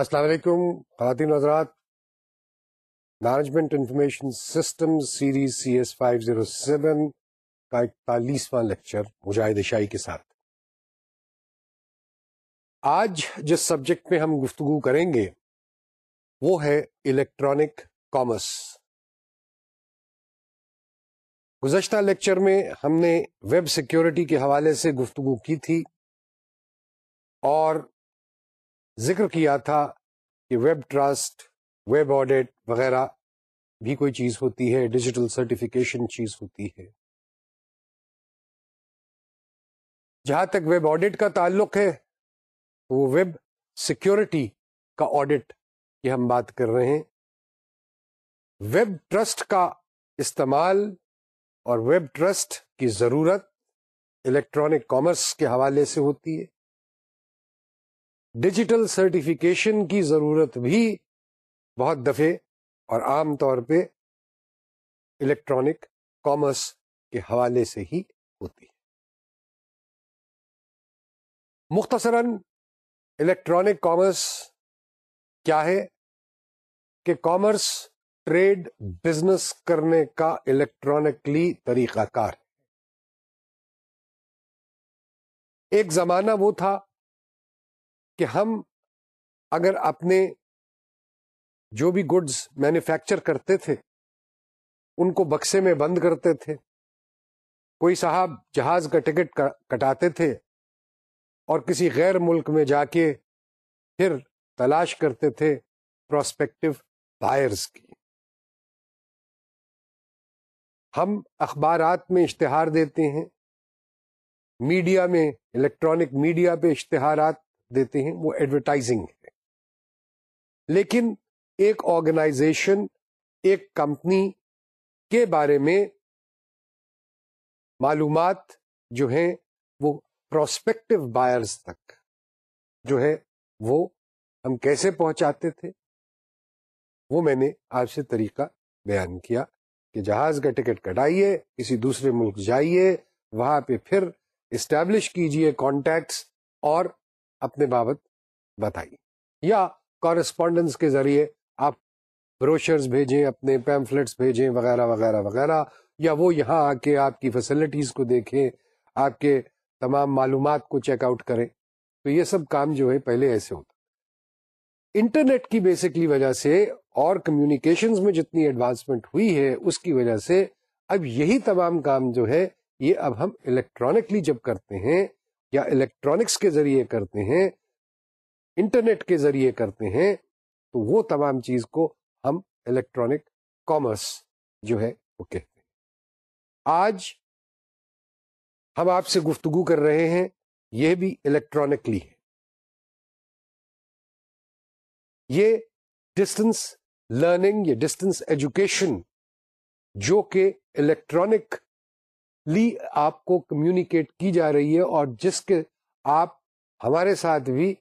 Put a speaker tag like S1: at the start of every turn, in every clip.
S1: السلام علیکم خواتین حضرات management information system series C S five zero seven کا اکتالیسواں لیکچر مجاہد شاہی کے ساتھ آج جس سبجیکٹ میں ہم گفتگو کریں گے وہ ہے الیکٹرانک کامرس گزشتہ لیکچر میں ہم نے ویب سیکیورٹی کے حوالے سے گفتگو کی تھی اور ذکر کیا تھا کہ ویب ٹرسٹ ویب آڈٹ وغیرہ بھی کوئی چیز ہوتی ہے ڈیجیٹل سرٹیفکیشن چیز ہوتی ہے جہاں تک ویب آڈٹ کا تعلق ہے وہ ویب سیکیورٹی کا آڈٹ کی ہم بات کر رہے ہیں ویب ٹرسٹ کا استعمال اور ویب ٹرسٹ کی ضرورت الیکٹرانک کامرس کے حوالے سے ہوتی ہے ڈیجیٹل سرٹیفیکیشن کی ضرورت بھی بہت دفعے اور عام طور پہ الیکٹرانک کامرس کے حوالے سے ہی ہوتی ہے مختصراً الیکٹرانک کامرس کیا ہے کہ کامرس ٹریڈ بزنس کرنے کا الیکٹرانکلی طریقہ کار ایک زمانہ وہ تھا کہ ہم اگر اپنے جو بھی گڈز مینوفیکچر کرتے تھے ان کو بکسے میں بند کرتے تھے کوئی صاحب جہاز کا ٹکٹ کٹاتے تھے اور کسی غیر ملک میں جا کے پھر تلاش کرتے تھے پراسپیکٹو بائرز کی ہم اخبارات میں اشتہار دیتے ہیں میڈیا میں الیکٹرانک میڈیا پہ اشتہارات دیتے ہیں وہ ایڈورٹائزنگ ہے لیکن ایک ایک آرگنائزیشن کمپنی کے بارے میں معلومات جو ہیں وہ پروسپیکٹو بائرز تک جو ہے وہ ہم کیسے پہنچاتے تھے وہ میں نے آپ سے طریقہ بیان کیا کہ جہاز کا ٹکٹ کٹائیے کسی دوسرے ملک جائیے وہاں پہ پھر اسٹیبلش کیجئے کانٹیکٹس اور اپنے بابت بتائی یا کارسپونڈنس کے ذریعے آپ بروشرز بھیجیں اپنے پیمفلیٹس بھیجیں وغیرہ وغیرہ وغیرہ یا وہ یہاں آ کے آپ کی فیسلٹیز کو دیکھیں آپ کے تمام معلومات کو چیک آؤٹ کریں تو یہ سب کام جو ہے پہلے ایسے ہوتا انٹرنیٹ کی بیسکلی وجہ سے اور کمیونیکیشنز میں جتنی ایڈوانسمنٹ ہوئی ہے اس کی وجہ سے اب یہی تمام کام جو ہے یہ اب ہم الیکٹرانکلی جب کرتے ہیں یا الیکٹرانکس کے ذریعے کرتے ہیں انٹرنیٹ کے ذریعے کرتے ہیں تو وہ تمام چیز کو ہم الیکٹرانک کامرس جو ہے وہ کہتے ہیں آج ہم آپ سے گفتگو کر رہے ہیں یہ بھی الیکٹرانکلی ہے یہ ڈسٹینس لرننگ یا ڈسٹینس ایجوکیشن جو کہ الیکٹرانک لی آپ کو کمیونیکیٹ کی جا رہی ہے اور جس کے آپ ہمارے ساتھ بھی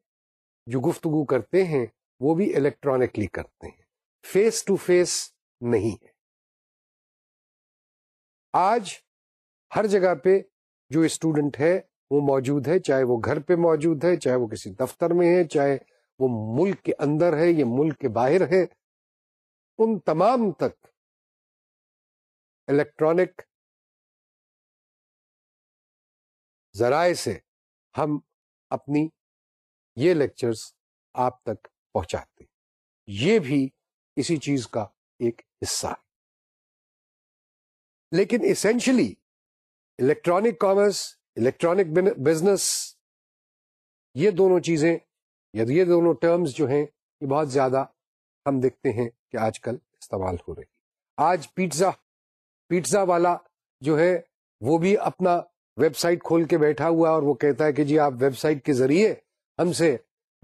S1: جو گفتگو کرتے ہیں وہ بھی الیکٹرانکلی کرتے ہیں فیس ٹو فیس نہیں ہے آج ہر جگہ پہ جو اسٹوڈنٹ ہے وہ موجود ہے چاہے وہ گھر پہ موجود ہے چاہے وہ کسی دفتر میں ہے چاہے وہ ملک کے اندر ہے یا ملک کے باہر ہے ان تمام تک الیکٹرانک ذرائع سے ہم اپنی یہ لیکچرز آپ تک پہنچاتے ہیں یہ بھی اسی چیز کا ایک حصہ ہے لیکن essentially electronic commerce electronic business یہ دونوں چیزیں یا یہ دونوں ٹرمز جو ہیں یہ بہت زیادہ ہم دیکھتے ہیں کہ آج کل استعمال ہو رہی آج پیٹزا پیٹزا والا جو ہے وہ بھی اپنا ویب سائٹ کھول کے بیٹھا ہوا اور وہ کہتا ہے کہ جی آپ ویب سائٹ کے ذریعے ہم سے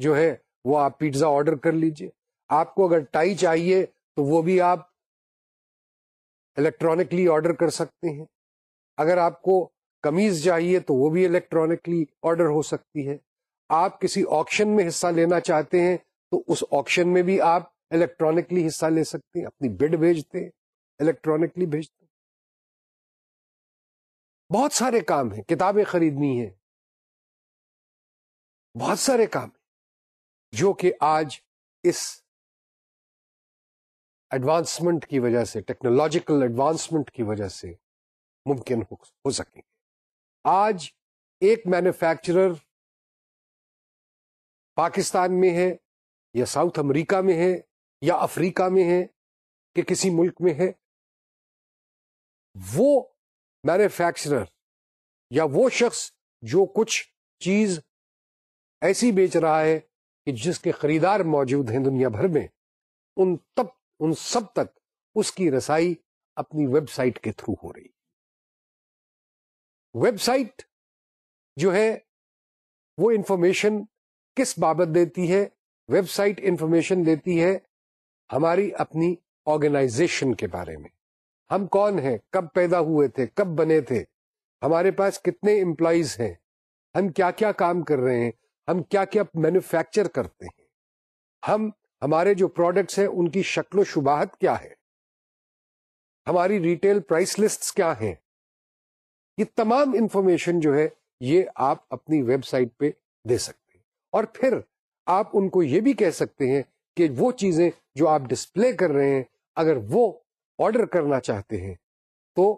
S1: جو ہے وہ آپ پیزا آرڈر کر لیجئے آپ کو اگر ٹائی چاہیے تو وہ بھی آپ الیکٹرانکلی آرڈر کر سکتے ہیں اگر آپ کو کمیز چاہیے تو وہ بھی الیکٹرانکلی آرڈر ہو سکتی ہے آپ کسی آپشن میں حصہ لینا چاہتے ہیں تو اس آپشن میں بھی آپ الیکٹرانکلی حصہ لے سکتے ہیں اپنی بڈ بھیجتے ہیں الیکٹرانکلی بھیجتے بہت سارے کام ہیں کتابیں خریدنی ہیں بہت سارے کام ہیں جو کہ آج اس ایڈوانسمنٹ کی وجہ سے ٹیکنالوجیکل ایڈوانسمنٹ کی وجہ سے ممکن ہو سکیں گے آج ایک مینوفیکچرر پاکستان میں ہے یا ساؤتھ امریکہ میں ہے یا افریقہ میں ہے کہ کسی ملک میں ہے وہ مینوفیکچرر یا وہ شخص جو کچھ چیز ایسی بیچ رہا ہے کہ جس کے خریدار موجود ہیں دنیا بھر میں ان تب ان سب تک اس کی رسائی اپنی ویب سائٹ کے تھرو ہو رہی ویب سائٹ جو ہے وہ انفارمیشن کس بابت دیتی ہے ویب سائٹ انفارمیشن دیتی ہے ہماری اپنی آرگنائزیشن کے بارے میں ہم کون ہیں کب پیدا ہوئے تھے کب بنے تھے ہمارے پاس کتنے امپلائیز ہیں ہم کیا کیا کام کر رہے ہیں ہم کیا کیا مینوفیکچر کرتے ہیں ہم ہمارے جو پروڈکٹس ہیں ان کی شکل و شباہت کیا ہے ہماری ریٹیل پرائس لسٹ کیا ہیں یہ تمام انفارمیشن جو ہے یہ آپ اپنی ویب سائٹ پہ دے سکتے ہیں اور پھر آپ ان کو یہ بھی کہہ سکتے ہیں کہ وہ چیزیں جو آپ ڈسپلے کر رہے ہیں اگر وہ آرڈر کرنا چاہتے ہیں تو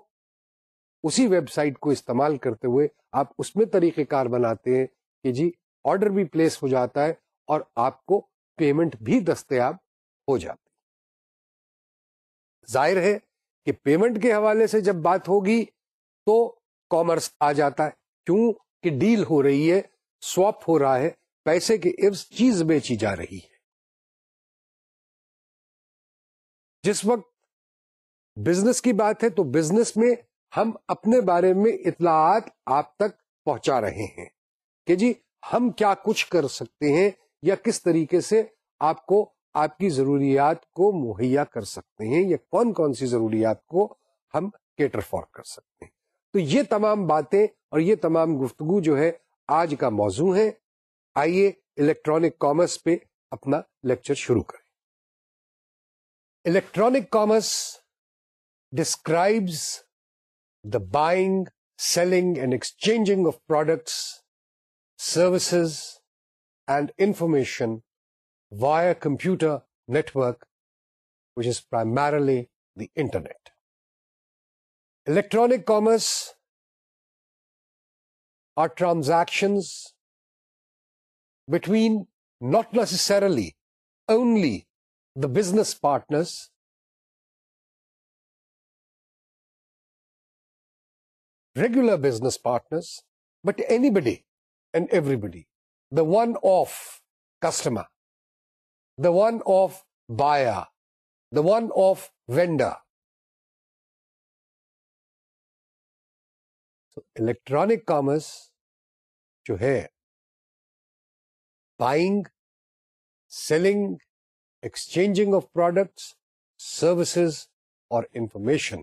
S1: اسی ویب سائٹ کو استعمال کرتے ہوئے آپ اس میں طریقہ کار بناتے ہیں کہ جی آرڈر بھی پلیس ہو جاتا ہے اور آپ کو پیمنٹ بھی دستیاب ہو جاتا ظاہر ہے کہ پیمنٹ کے حوالے سے جب بات ہوگی تو کامرس آ جاتا ہے کیوں کہ ڈیل ہو رہی ہے سواپ ہو رہا ہے پیسے کے چیز بیچی جا رہی ہے جس وقت بزنس کی بات ہے تو بزنس میں ہم اپنے بارے میں اطلاعات آپ تک پہنچا رہے ہیں کہ جی ہم کیا کچھ کر سکتے ہیں یا کس طریقے سے آپ کو آپ کی ضروریات کو مہیا کر سکتے ہیں یا کون کون سی ضروریات کو ہم کیٹر فار کر سکتے ہیں تو یہ تمام باتیں اور یہ تمام گفتگو جو ہے آج کا موضوع ہے آئیے الیکٹرانک کامرس پہ اپنا لیکچر شروع کریں electronic commerce describes the buying, selling, and exchanging of products, services, and information via computer network, which is primarily the internet. Electronic commerce are transactions between not necessarily only the business partners, regular business partners but anybody and everybody the one of customer the one of buyer the one of vendor تو electronic commerce جو ہے buying selling exchanging of products services اور information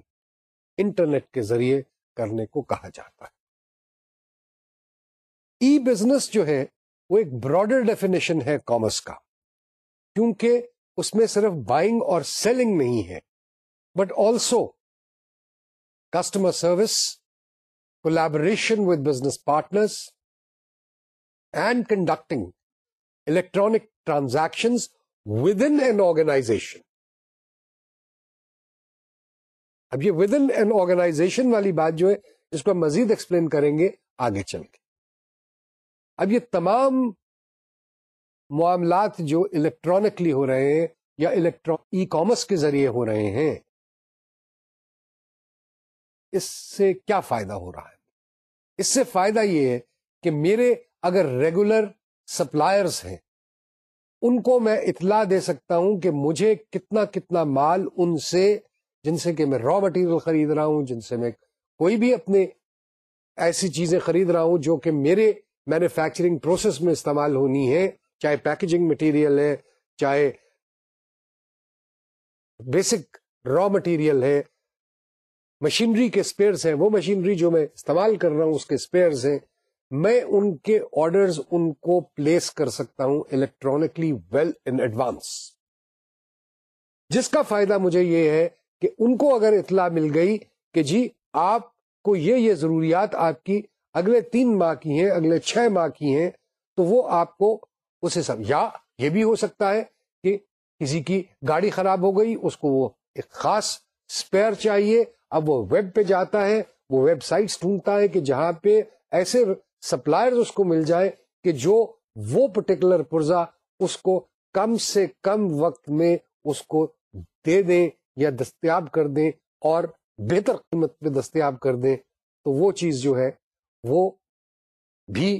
S1: internet کے ذریعے کرنے کو کہا جاتا ہے ای بزنس جو ہے وہ ایک براڈر ڈیفینیشن ہے کامرس کا کیونکہ اس میں صرف بائنگ اور سیلنگ نہیں ہے but also customer service collaboration with business partners and conducting electronic transaction with organization اب یہ ان این آرگنائزیشن والی بات جو ہے اس کو مزید ایکسپلین کریں گے آگے چل کے اب یہ تمام معاملات جو الیکٹرانکلی ہو رہے ہیں یا الیکٹرانک ای کامرس کے ذریعے ہو رہے ہیں اس سے کیا فائدہ ہو رہا ہے اس سے فائدہ یہ ہے کہ میرے اگر ریگولر سپلائرز ہیں ان کو میں اطلاع دے سکتا ہوں کہ مجھے کتنا کتنا مال ان سے جن سے کہ میں را مٹیریل خرید رہا ہوں جن سے میں کوئی بھی اپنے ایسی چیزیں خرید رہا ہوں جو کہ میرے مینوفیکچرنگ پروسیس میں استعمال ہونی ہے چاہے پیکجنگ مٹیریل ہے چاہے بیسک را مٹیریل ہے مشینری کے اسپیئرس ہیں وہ مشینری جو میں استعمال کر رہا ہوں اس کے اسپیئرس ہیں میں ان کے آرڈرز ان کو پلیس کر سکتا ہوں الیکٹرانکلی ویل ان ایڈوانس جس کا فائدہ مجھے یہ ہے کہ ان کو اگر اطلاع مل گئی کہ جی آپ کو یہ یہ ضروریات آپ کی اگلے تین ماہ کی ہیں اگلے چھ ماہ کی ہیں تو وہ آپ کو اسے سب یا یہ بھی ہو سکتا ہے کہ کسی کی گاڑی خراب ہو گئی اس کو وہ ایک خاص اسپیئر چاہیے اب وہ ویب پہ جاتا ہے وہ ویب سائٹس ڈھونڈتا ہے کہ جہاں پہ ایسے سپلائر اس کو مل جائے کہ جو وہ پرٹیکولر پرزا اس کو کم سے کم وقت میں اس کو دے دیں یا دستیاب کر دیں اور بہتر قیمت پہ دستیاب کر دیں تو وہ چیز جو ہے وہ بھی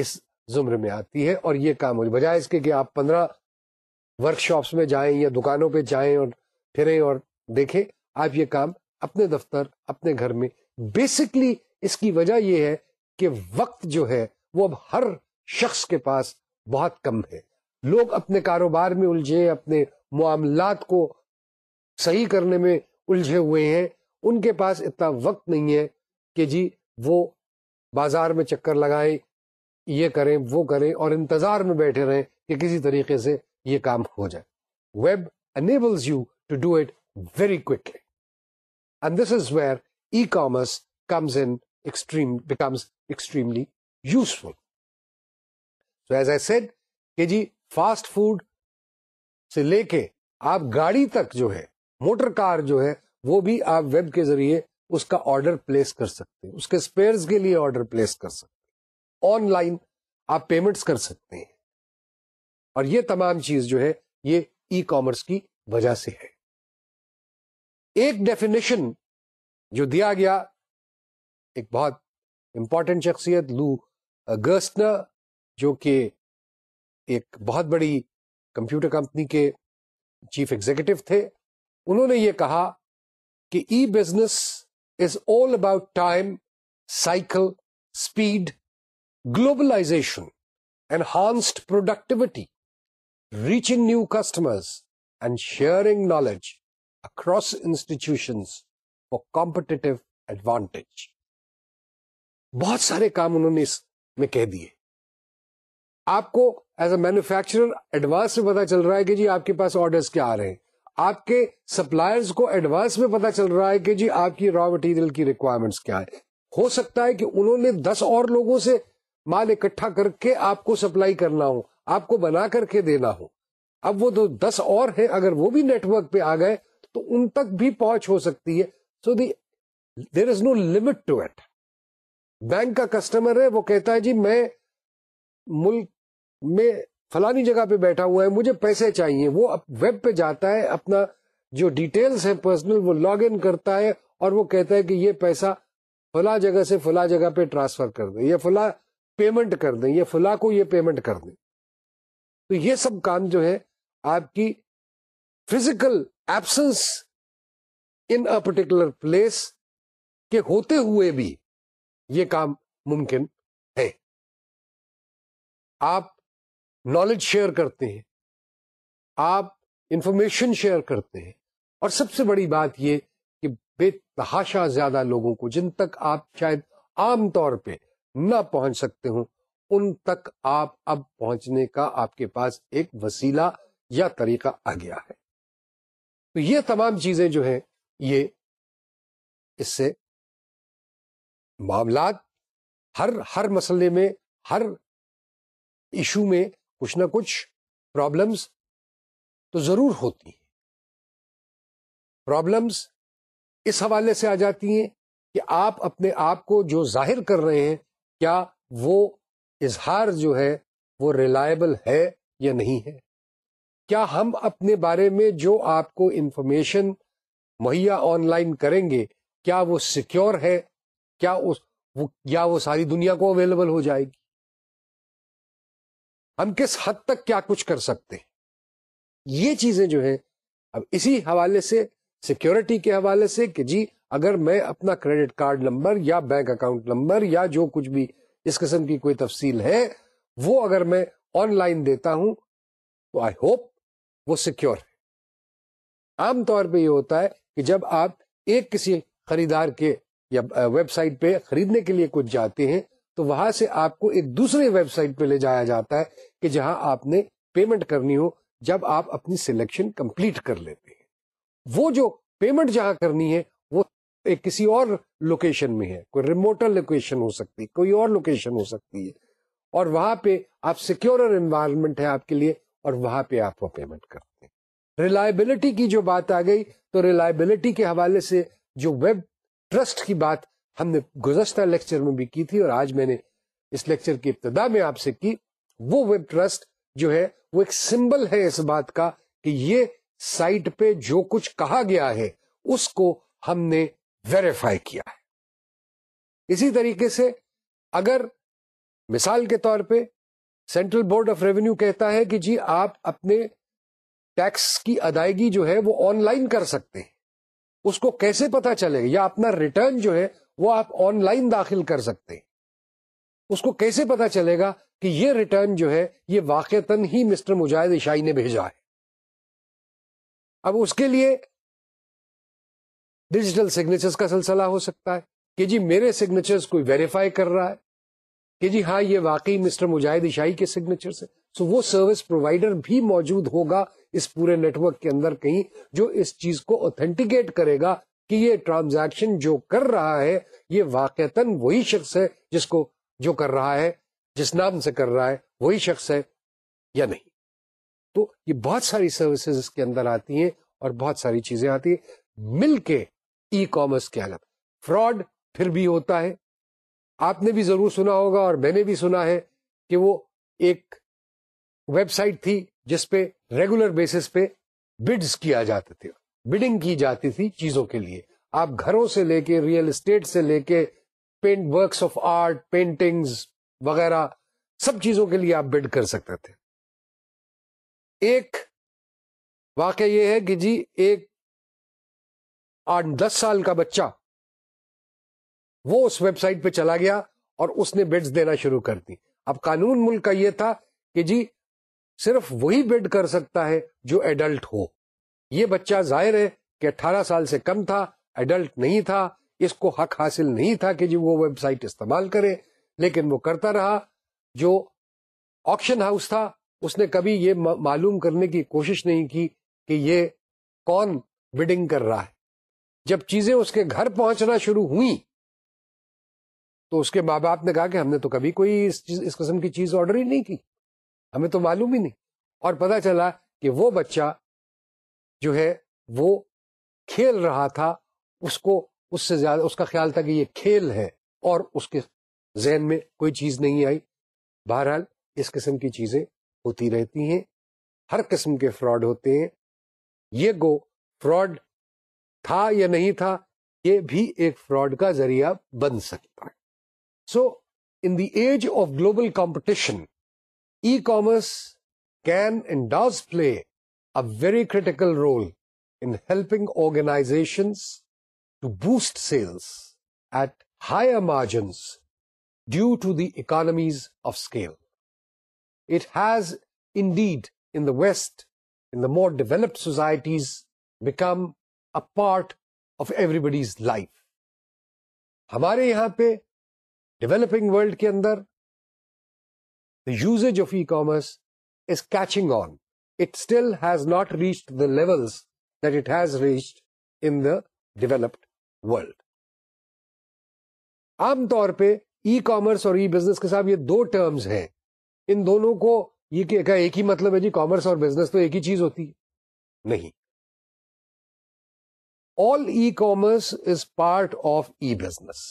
S1: اس زمرے میں آتی ہے اور یہ کام ہو بجائے اس کے کہ آپ پندرہ ورک شاپس میں جائیں یا دکانوں پہ جائیں اور پھریں اور دیکھیں آپ یہ کام اپنے دفتر اپنے گھر میں بیسکلی اس کی وجہ یہ ہے کہ وقت جو ہے وہ اب ہر شخص کے پاس بہت کم ہے لوگ اپنے کاروبار میں الجھے اپنے معاملات کو صحیح کرنے میں الجھے ہوئے ہیں ان کے پاس اتنا وقت نہیں ہے کہ جی وہ بازار میں چکر لگائیں یہ کریں وہ کریں اور انتظار میں بیٹھے رہیں کہ کسی طریقے سے یہ کام ہو جائے web enables you to do it very and this is where e commerce comes extreme becomes extremely useful as a said کہ جی فاسٹ فوڈ سے لے کے آپ گاڑی تک جو ہے موٹر کار جو ہے وہ بھی آپ ویب کے ذریعے اس کا آرڈر پلیس کر سکتے ہیں اس کے کے لیے آرڈر پلیس کر سکتے آن لائن آپ پیمنٹس کر سکتے ہیں اور یہ تمام چیز جو ہے یہ ای کامرس کی وجہ سے ہے ایک ڈیفینیشن جو دیا گیا ایک بہت امپورٹنٹ شخصیت لو گرسنا جو کہ ایک بہت بڑی کمپیوٹر کمپنی کے چیف ایگزیکٹو تھے انہوں نے یہ کہا کہ e business is all about time cycle speed globalization enhanced productivity reaching new customers and sharing knowledge across institution for competitive advantage بہت سارے کام انہوں نے اس میں کہہ دیے آپ کو ایز اے مینوفیکچرر ایڈوانس سے پتا چل رہا ہے کہ جی آپ کے پاس آرڈرس کیا آ رہے ہیں آپ کے سپلائرز کو ایڈوانس میں پتا چل رہا ہے کہ جی آپ کی را مٹیریل کی ریکوائرمنٹس کیا ہے ہو سکتا ہے کہ انہوں نے دس اور لوگوں سے مال اکٹھا کر کے آپ کو سپلائی کرنا ہو آپ کو بنا کر کے دینا ہو اب وہ تو دس اور ہیں اگر وہ بھی نیٹ ورک پہ آ گئے تو ان تک بھی پہنچ ہو سکتی ہے so the there is no limit to at bank کا کسٹمر ہے وہ کہتا ہے جی میں ملک میں فلانی جگہ پہ بیٹھا ہوا ہے مجھے پیسے چاہیے وہ ویب پہ جاتا ہے اپنا جو ڈیٹیلز ہیں پرسنل وہ لاگ ان کرتا ہے اور وہ کہتا ہے کہ یہ پیسہ فلاں جگہ سے فلاں جگہ پہ ٹرانسفر کر دیں یا فلا پیمنٹ کر دیں یہ فلاں کو یہ پیمنٹ کر دیں تو یہ سب کام جو ہے آپ کی physical absence in particular place کے ہوتے ہوئے بھی یہ کام ممکن ہے آپ نالج شیئر کرتے ہیں آپ انفارمیشن شیئر کرتے ہیں اور سب سے بڑی بات یہ کہ بے تحاشا زیادہ لوگوں کو جن تک آپ شاید عام طور پہ نہ پہنچ سکتے ہوں ان تک آپ اب پہنچنے کا آپ کے پاس ایک وسیلہ یا طریقہ آ گیا ہے تو یہ تمام چیزیں جو ہیں یہ اس سے معاملات ہر ہر مسئلے میں ہر ایشو میں کچھ نہ کچھ پرابلمس تو ضرور ہوتی ہیں پرابلمس اس حوالے سے آ جاتی ہیں کہ آپ اپنے آپ کو جو ظاہر کر رہے ہیں کیا وہ اظہار جو ہے وہ ریلائبل ہے یا نہیں ہے کیا ہم اپنے بارے میں جو آپ کو انفارمیشن مہیا آن لائن کریں گے کیا وہ سیکیور ہے کیا اس وہ, یا وہ ساری دنیا کو اویلیبل ہو جائے گی ہم کس حد تک کیا کچھ کر سکتے ہیں یہ چیزیں جو ہیں اب اسی حوالے سے سیکیورٹی کے حوالے سے کہ جی اگر میں اپنا کریڈٹ کارڈ نمبر یا بینک اکاؤنٹ نمبر یا جو کچھ بھی اس قسم کی کوئی تفصیل ہے وہ اگر میں آن لائن دیتا ہوں تو آئی ہوپ وہ سیکیور ہے عام طور پہ یہ ہوتا ہے کہ جب آپ ایک کسی خریدار کے یا ویب سائٹ پہ خریدنے کے لیے کچھ جاتے ہیں تو وہاں سے آپ کو ایک دوسرے ویب سائٹ پہ لے جایا جاتا ہے کہ جہاں آپ نے پیمنٹ کرنی ہو جب آپ اپنی سلیکشن کمپلیٹ کر لیتے ہیں وہ جو پیمنٹ جہاں کرنی ہے وہ ایک کسی اور لوکیشن میں ہے کوئی ریموٹل لوکیشن ہو سکتی ہے کوئی اور لوکیشن ہو سکتی ہے اور وہاں پہ آپ سیکور انوائرمنٹ ہے آپ کے لیے اور وہاں پہ آپ وہ پیمنٹ کرتے ہیں ریلائبلٹی کی جو بات آ گئی تو ریلائبلٹی کے حوالے سے جو ویب ٹرسٹ کی بات ہم نے گزشتہ لیکچر میں بھی کی تھی اور آج میں نے اس لیکچر کی ابتدا میں آپ سے کی وہ ویب ٹرسٹ جو ہے وہ ایک سمبل ہے اس بات کا کہ یہ سائٹ پہ جو کچھ کہا گیا ہے اس کو ہم نے ویریفائی کیا ہے اسی طریقے سے اگر مثال کے طور پہ سینٹرل بورڈ آف ریونیو کہتا ہے کہ جی آپ اپنے ٹیکس کی ادائیگی جو ہے وہ آن لائن کر سکتے ہیں اس کو کیسے پتا چلے یا اپنا ریٹرن جو ہے وہ آپ آن لائن داخل کر سکتے ہیں اس کو کیسے پتا چلے گا کہ یہ ریٹرن جو ہے یہ واقع تن ہی مسٹر مجاہد عشائی نے بھیجا ہے اب اس کے لیے ڈیجیٹل سگنیچر کا سلسلہ ہو سکتا ہے کہ جی میرے سگنیچر کوئی ویریفائی کر رہا ہے کہ جی ہاں یہ واقعی مسٹر مجاہد عشائی کے سگنیچر سے سو وہ سروس پرووائڈر بھی موجود ہوگا اس پورے نیٹورک کے اندر کہیں جو اس چیز کو اوتھینٹیکیٹ کرے گا کہ یہ ٹرانزیکشن جو کر رہا ہے یہ واقعتاً وہی شخص ہے جس کو جو کر رہا ہے جس نام سے کر رہا ہے وہی شخص ہے یا نہیں تو یہ بہت ساری سروسز اس کے اندر آتی ہیں اور بہت ساری چیزیں آتی ہیں مل کے ای کامرس کے الگ فراڈ پھر بھی ہوتا ہے آپ نے بھی ضرور سنا ہوگا اور میں نے بھی سنا ہے کہ وہ ایک ویب سائٹ تھی جس پہ ریگولر بیسس پہ بڈز کیا جاتے تھے بڈنگ کی جاتی تھی چیزوں کے لیے آپ گھروں سے لے کے ریئل اسٹیٹ سے لے کے paint works of art paintings وغیرہ سب چیزوں کے لیے آپ بڈ کر سکتے تھے ایک واقعہ یہ ہے کہ جی ایک آٹھ دس سال کا بچہ وہ اس ویب سائٹ پہ چلا گیا اور اس نے بڈس دینا شروع کر دی اب قانون ملک کا یہ تھا کہ جی صرف وہی بیڈ کر سکتا ہے جو ایڈلٹ ہو یہ بچہ ظاہر ہے کہ اٹھارہ سال سے کم تھا ایڈلٹ نہیں تھا اس کو حق حاصل نہیں تھا کہ جی وہ ویب سائٹ استعمال کرے لیکن وہ کرتا رہا جو آپشن ہاؤس تھا اس نے کبھی یہ معلوم کرنے کی کوشش نہیں کی کہ یہ کون بڈنگ کر رہا ہے جب چیزیں اس کے گھر پہنچنا شروع ہوئی تو اس کے ماں باپ نے کہا کہ ہم نے تو کبھی کوئی اس چیز, اس قسم کی چیز آرڈر ہی نہیں کی ہمیں تو معلوم ہی نہیں اور پتا چلا کہ وہ بچہ جو ہے وہ کھیل رہا تھا اس کو اس سے زیادہ اس کا خیال تھا کہ یہ کھیل ہے اور اس کے ذہن میں کوئی چیز نہیں آئی بہرحال اس قسم کی چیزیں ہوتی رہتی ہیں ہر قسم کے فراڈ ہوتے ہیں یہ گو فراڈ تھا یا نہیں تھا یہ بھی ایک فراڈ کا ذریعہ بن سکتا ہے so in the age of global competition e commerce can and does play very critical role in helping organizations to boost sales at high margins due to the economies of scale it has indeed in the west in the more develop societies become a part of everybody's life ہمارے یہاں پہ developing world کے اندر the usage of e commerce is catching on still has not reached the levels these reached in the developed world عام طور پہ e commerce اور e business کے ساتھ یہ دو ٹرمز ہیں ان دونوں کو یہ کہ ایک ہی مطلب ہے جی کامرس اور بزنس تو ایک ہی چیز ہوتی ہے نہیں all e commerce is part of e business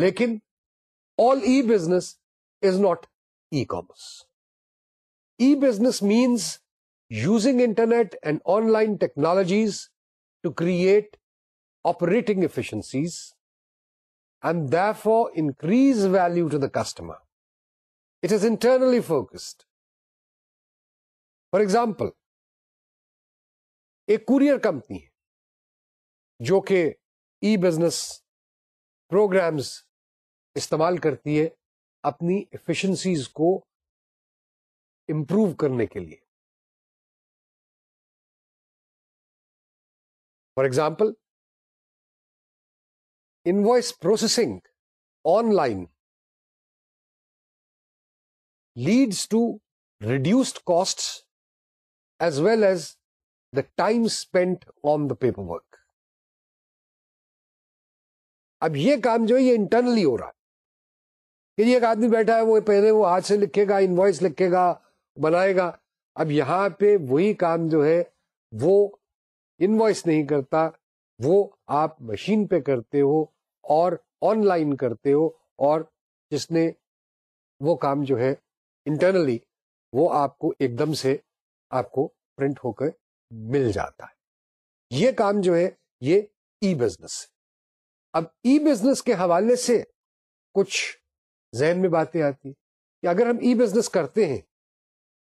S1: لیکن all e business is not e commerce e business means using internet and online technologies to create operating efficiencies and the for increase value to the customer it is internally focused for example ایک courier company ہے جو کہ e business programs استعمال کرتی ہے اپنی efficiencies کو improve کرنے کے لیے for example invoice processing online leads to reduced cost as well as the time spend on the paper work اب یہ کام جو ہے یہ انٹرنلی ہو رہا ہے کہ ایک آدمی بیٹھا ہے وہ پہلے وہ ہاتھ سے لکھے گا انوائس لکھے گا بنائے گا اب یہاں پہ وہی کام جو ہے وہ انوائس نہیں کرتا وہ آپ مشین پہ کرتے ہو اور آن لائن کرتے ہو اور جس نے وہ کام جو ہے انٹرنلی وہ آپ کو ایک دم سے آپ کو پرنٹ ہو کر مل جاتا ہے یہ کام جو ہے یہ ای بزنس اب ای بزنس کے حوالے سے کچھ ذہن میں باتیں آتی کہ اگر ہم ای بزنس کرتے ہیں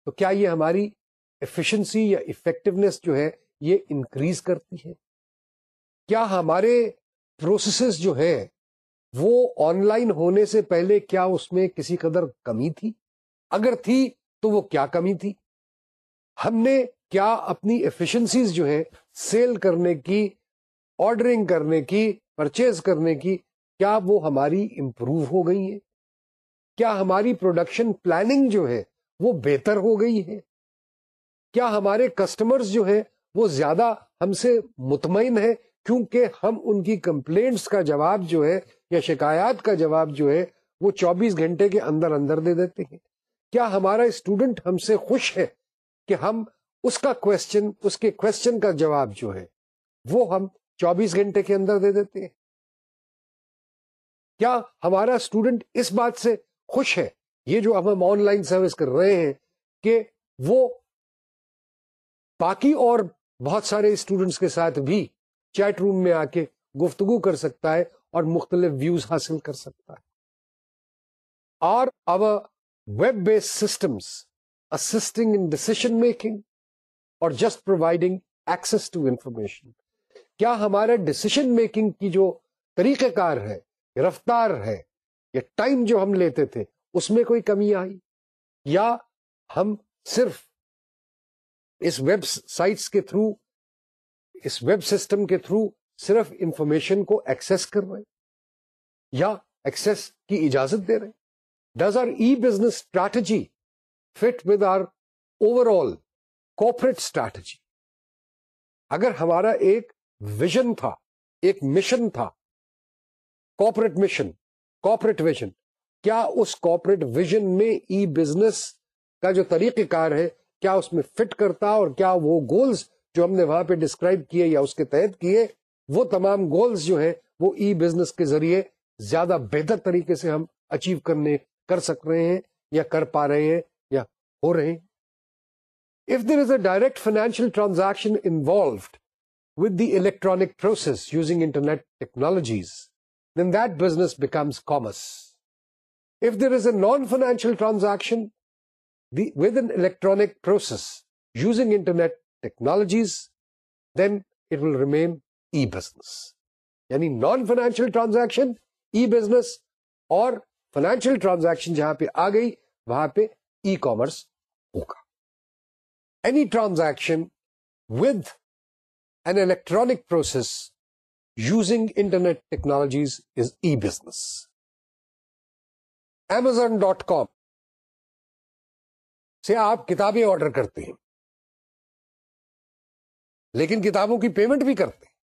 S1: تو کیا یہ ہماری ایفیشنسی یا افیکٹونیس جو ہے یہ انکریز کرتی ہے کیا ہمارے پروسیسز جو ہیں وہ آن لائن ہونے سے پہلے کیا اس میں کسی قدر کمی تھی اگر تھی تو وہ کیا کمی تھی ہم نے کیا اپنی ایفیشنسیز جو ہیں سیل کرنے کی آرڈرنگ کرنے کی پرچیز کرنے کی کیا وہ ہماری امپروو ہو گئی ہے کیا ہماری پروڈکشن پلاننگ جو ہے وہ بہتر ہو گئی ہے کیا ہمارے کسٹمرز جو ہیں وہ زیادہ ہم سے مطمئن ہے کیونکہ ہم ان کی کمپلینٹس کا جواب جو ہے یا شکایات کا جواب جو ہے وہ چوبیس گھنٹے کے اندر اندر دے دیتے ہیں کیا ہمارا اسٹوڈنٹ ہم سے خوش ہے کہ ہم اس کا کوشچن اس کے کوشچن کا جواب جو ہے وہ ہم چوبیس گھنٹے کے اندر دے دیتے ہیں کیا ہمارا اسٹوڈنٹ اس بات سے خوش ہے یہ جو ہم آن لائن سروس کر رہے ہیں کہ وہ باقی اور بہت سارے اسٹوڈنٹس کے ساتھ بھی چیٹ روم میں آ کے گفتگو کر سکتا ہے اور مختلف ویوز حاصل کر سکتا ہے اور ڈسیشن میکنگ اور just providing access to information کیا ہمارے ڈسیشن میکنگ کی جو طریقہ کار ہے رفتار ہے یا ٹائم جو ہم لیتے تھے اس میں کوئی کمی آئی یا ہم صرف اس ویب سائٹس کے تھرو اس ویب سسٹم کے تھرو صرف انفارمیشن کو ایکسس کر رہے ہیں یا ایکسس کی اجازت دے رہے ہیں does our e business strategy fit with our overall corporate strategy اگر ہمارا ایک ویژن تھا ایک مشن تھا کوپریٹ مشن کوپریٹ ویژن کیا اس کوپریٹ ویژن میں ای بزنس کا جو طریقہ کار ہے کیا اس میں فٹ کرتا اور کیا وہ گولز جو ہم نے وہاں پہ ڈسکرائب کیے یا اس کے تحت کیے وہ تمام گولز جو ہیں وہ ای بزنس کے ذریعے زیادہ بہتر طریقے سے ہم اچیو کرنے کر سک رہے ہیں یا کر پا رہے ہیں یا ہو رہے ہیں if there is a direct financial transaction involved with the electronic process using internet technologies then that business becomes commerce if there is a non financial transaction with an electronic process using internet technologies then it will remain e business یعنی non financial transaction e business اور financial transaction جہاں پہ آ گئی وہاں پہ e commerce ہوگا any transaction with an electronic process using internet technologies is e business Amazon dot com سے آپ کتابیں آرڈر کرتے ہیں لیکن کتابوں کی پیمنٹ بھی کرتے ہیں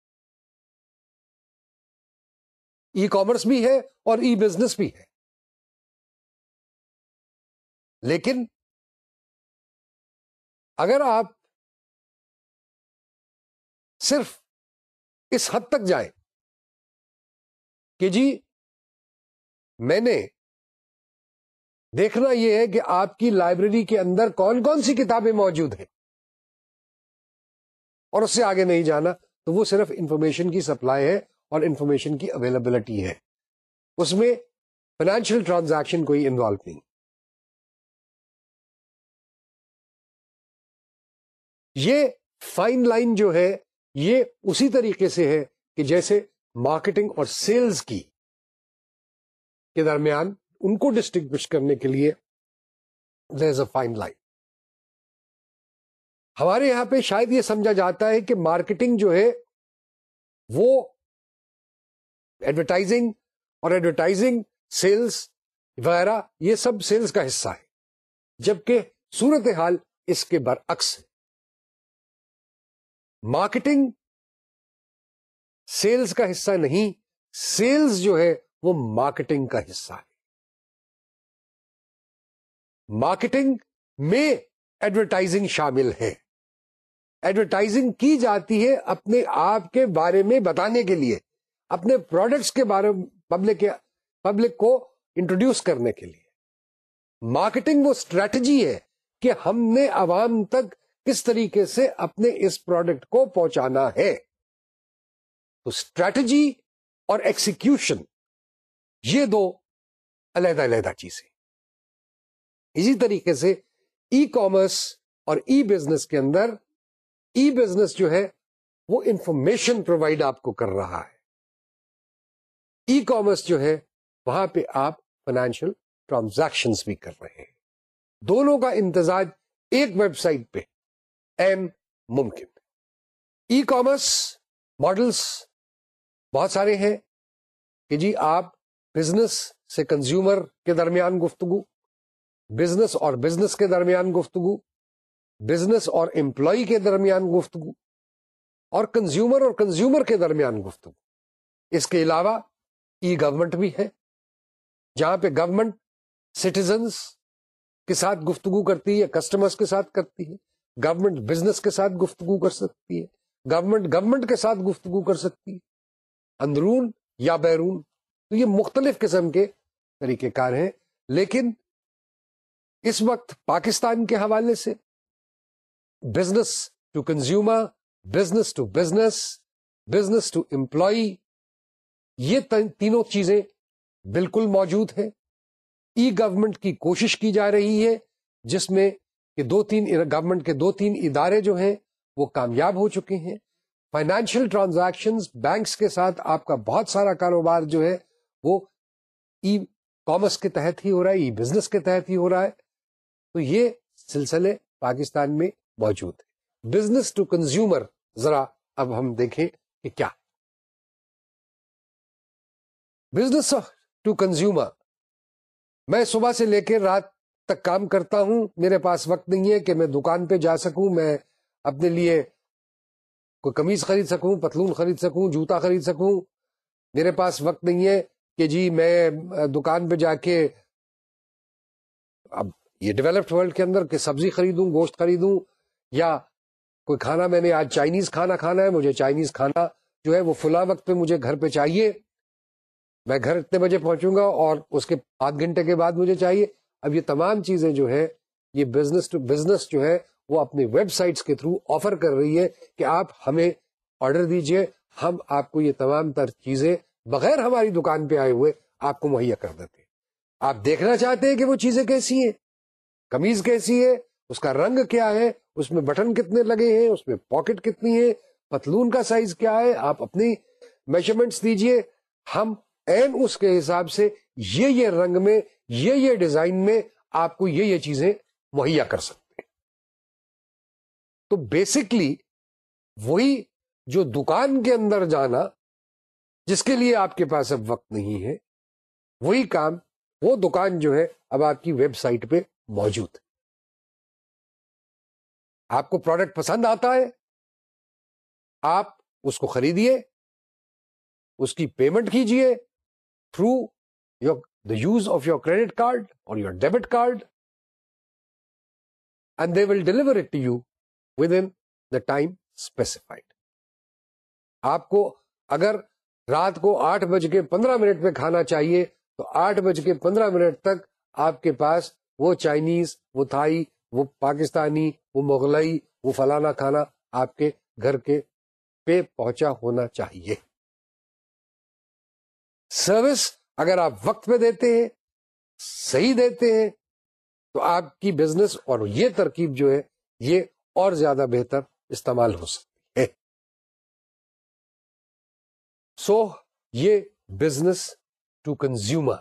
S1: ای کامرس بھی ہے اور ای بزنس بھی ہے لیکن اگر آپ صرف اس حد تک جائیں کہ جی میں نے دیکھنا یہ ہے کہ آپ کی لائبریری کے اندر کون کون سی کتابیں موجود ہیں اور اس سے آگے نہیں جانا تو وہ صرف انفارمیشن کی سپلائی ہے اور انفارمیشن کی اویلیبلٹی ہے اس میں فائنینشیل ٹرانزیکشن کوئی انوالو نہیں یہ فائن لائن جو ہے یہ اسی طریقے سے ہے کہ جیسے مارکیٹنگ اور سیلز کی کے درمیان ان کو ڈسٹنگوش کرنے کے لیے دیر اے فائن لائن ہمارے یہاں پہ شاید یہ سمجھا جاتا ہے کہ مارکیٹنگ جو ہے وہ ایڈورٹائزنگ اور ایڈورٹائزنگ سیلس وغیرہ یہ سب سیلس کا حصہ ہے جبکہ صورت حال اس کے برعکس ہے مارکیٹنگ سیلس کا حصہ نہیں سیلز جو ہے وہ مارکیٹنگ کا حصہ ہے مارکیٹنگ میں ایڈورٹائزنگ شامل ہے ایڈورٹائزنگ کی جاتی ہے اپنے آپ کے بارے میں بتانے کے لیے اپنے پروڈکٹس کے بارے میں پبلک کو انٹروڈیوس کرنے کے لیے مارکیٹنگ وہ اسٹریٹجی ہے کہ ہم نے عوام تک کس طریقے سے اپنے اس پروڈکٹ کو پہنچانا ہے تو اسٹریٹجی اور ایکسیکیوشن یہ دو علیحدہ علیحدہ چیزیں اسی طریقے سے ای کامرس اور ای بزنس کے اندر ای بزنس جو ہے وہ انفارمیشن پرووائڈ آپ کو کر رہا ہے ای کامرس جو ہے وہاں پہ آپ فائنینشیل ٹرانزیکشن بھی کر رہے ہیں دونوں کا انتظار ایک ویب سائٹ پہ ایم ممکن ای کامرس ماڈلس بہت سارے ہیں کہ جی آپ بزنس سے کنزیومر کے درمیان گفتگو بزنس اور بزنس کے درمیان گفتگو بزنس اور امپلائی کے درمیان گفتگو اور کنزیومر اور کنزیومر کے درمیان گفتگو اس کے علاوہ ای گورنمنٹ بھی ہے جہاں پہ گورنمنٹ سٹیزنس کے ساتھ گفتگو کرتی ہے کسٹمرز کے ساتھ کرتی ہے گورنمنٹ بزنس کے ساتھ گفتگو کر سکتی ہے گورنمنٹ گورمنٹ کے ساتھ گفتگو کر سکتی ہے اندرون یا بیرون تو یہ مختلف قسم کے طریقہ کار ہیں لیکن اس وقت پاکستان کے حوالے سے business to consumer business to business business to employee یہ تینوں چیزیں بالکل موجود ہیں ای گورنمنٹ کی کوشش کی جا رہی ہے جس میں کہ دو تین گورنمنٹ کے دو تین ادارے جو ہیں وہ کامیاب ہو چکے ہیں فائنینشیل ٹرانزیکشن بینکس کے ساتھ آپ کا بہت سارا کاروبار جو ہے وہ ای کامرس کے تحت ہی ہو رہا ہے ای بزنس کے تحت ہی ہو رہا ہے تو یہ سلسلے پاکستان میں موجود ہے بزنس ٹو کنزیومر ذرا اب ہم دیکھیں کہ کیا بزنس ٹو کنزیومر میں صبح سے لے کے رات تک کام کرتا ہوں میرے پاس وقت نہیں ہے کہ میں دکان پہ جا سکوں میں اپنے لیے کوئی قمیض خرید سکوں پتلون خرید سکوں جوتا خرید سکوں میرے پاس وقت نہیں ہے کہ جی میں دکان پہ جا کے اب یہ ڈیولپڈ ورلڈ کے اندر کہ سبزی خریدوں گوشت خریدوں یا کوئی کھانا میں نے آج چائنیز کھانا کھانا ہے مجھے چائنیز کھانا جو ہے وہ فلاں وقت پہ مجھے گھر پہ چاہیے میں گھر اتنے بجے پہنچوں گا اور اس کے آدھ گھنٹے کے بعد مجھے چاہیے اب یہ تمام چیزیں جو ہے یہ بزنس ٹو بزنس جو ہے وہ اپنی ویب سائٹس کے تھرو آفر کر رہی ہے کہ آپ ہمیں آرڈر دیجئے ہم آپ کو یہ تمام تر چیزیں بغیر ہماری دکان پہ آئے ہوئے آپ کو مہیا کر دیتے آپ دیکھنا چاہتے ہیں کہ وہ چیزیں کیسی ہیں کمیز کیسی ہے اس کا رنگ کیا ہے اس میں بٹن کتنے لگے ہیں اس میں پاکٹ کتنی ہے پتلون کا سائز کیا ہے آپ اپنی میجرمنٹس دیجئے ہم این اس کے حساب سے یہ یہ رنگ میں یہ یہ ڈیزائن میں آپ کو یہ یہ چیزیں مہیا کر سکتے ہیں تو بیسکلی وہی جو دکان کے اندر جانا جس کے لیے آپ کے پاس اب وقت نہیں ہے وہی کام وہ دکان جو ہے اب آپ کی ویب سائٹ پہ موجود آپ کو پروڈکٹ پسند آتا ہے آپ اس کو خریدیے اس کی پیمنٹ کیجیے through your the use of your credit card اور your debit card and they will deliver it to you within the time specified آپ کو اگر رات کو آٹھ بج کے پندرہ منٹ میں کھانا چاہیے تو آٹھ بج کے پندرہ منٹ تک آپ کے پاس وہ چائنیز وہ تھائی وہ پاکستانی وہ مغلئی وہ فلانا کھانا آپ کے گھر کے پہ پہنچا ہونا چاہیے سروس اگر آپ وقت پہ دیتے ہیں صحیح دیتے ہیں تو آپ کی بزنس اور یہ ترکیب جو ہے یہ اور زیادہ بہتر استعمال ہو سکتی ہے سو یہ بزنس ٹو کنزیومر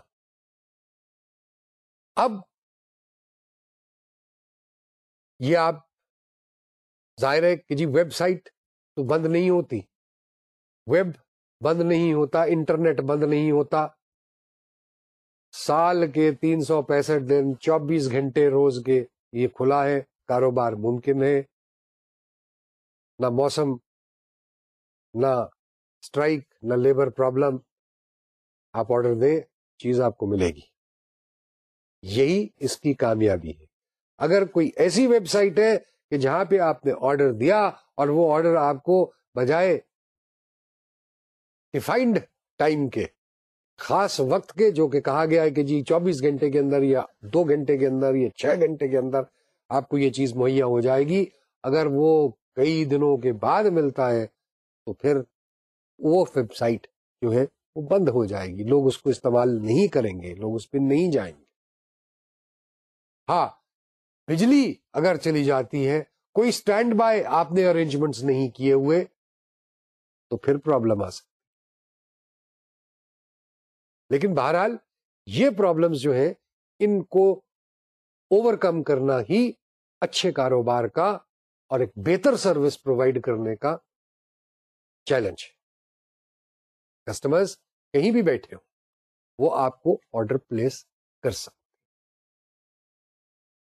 S1: اب یہ آپ ظاہر ہے کہ جی ویب سائٹ تو بند نہیں ہوتی ویب بند نہیں ہوتا انٹرنیٹ بند نہیں ہوتا سال کے تین سو پینسٹھ دن چوبیس گھنٹے روز کے یہ کھلا ہے کاروبار ممکن ہے نہ موسم نہ اسٹرائک نہ لیبر پرابلم آپ آرڈر دیں چیز آپ کو ملے گی یہی اس کی کامیابی ہے اگر کوئی ایسی ویب سائٹ ہے کہ جہاں پہ آپ نے آرڈر دیا اور وہ آرڈر آپ کو بجائے ڈیفائنڈ ٹائم کے خاص وقت کے جو کہ کہا گیا ہے کہ جی چوبیس گھنٹے کے اندر یا دو گھنٹے کے اندر یا چھ گھنٹے کے اندر آپ کو یہ چیز مہیا ہو جائے گی اگر وہ کئی دنوں کے بعد ملتا ہے تو پھر وہ ویب سائٹ جو ہے وہ بند ہو جائے گی لوگ اس کو استعمال نہیں کریں گے لوگ اس پہ نہیں جائیں گے ہاں بجلی اگر چلی جاتی ہے کوئی اسٹینڈ بائی آپ نے ارینجمنٹس نہیں کیے ہوئے تو پھر پرابلم آ سکتی لیکن بہرحال یہ پرابلمس جو ہیں ان کو اوور کم کرنا ہی اچھے کاروبار کا اور ایک بہتر سروس پرووائڈ کرنے کا چیلنج ہے کسٹمرز کہیں بھی بیٹھے ہوں وہ آپ کو آرڈر پلیس کر سکتے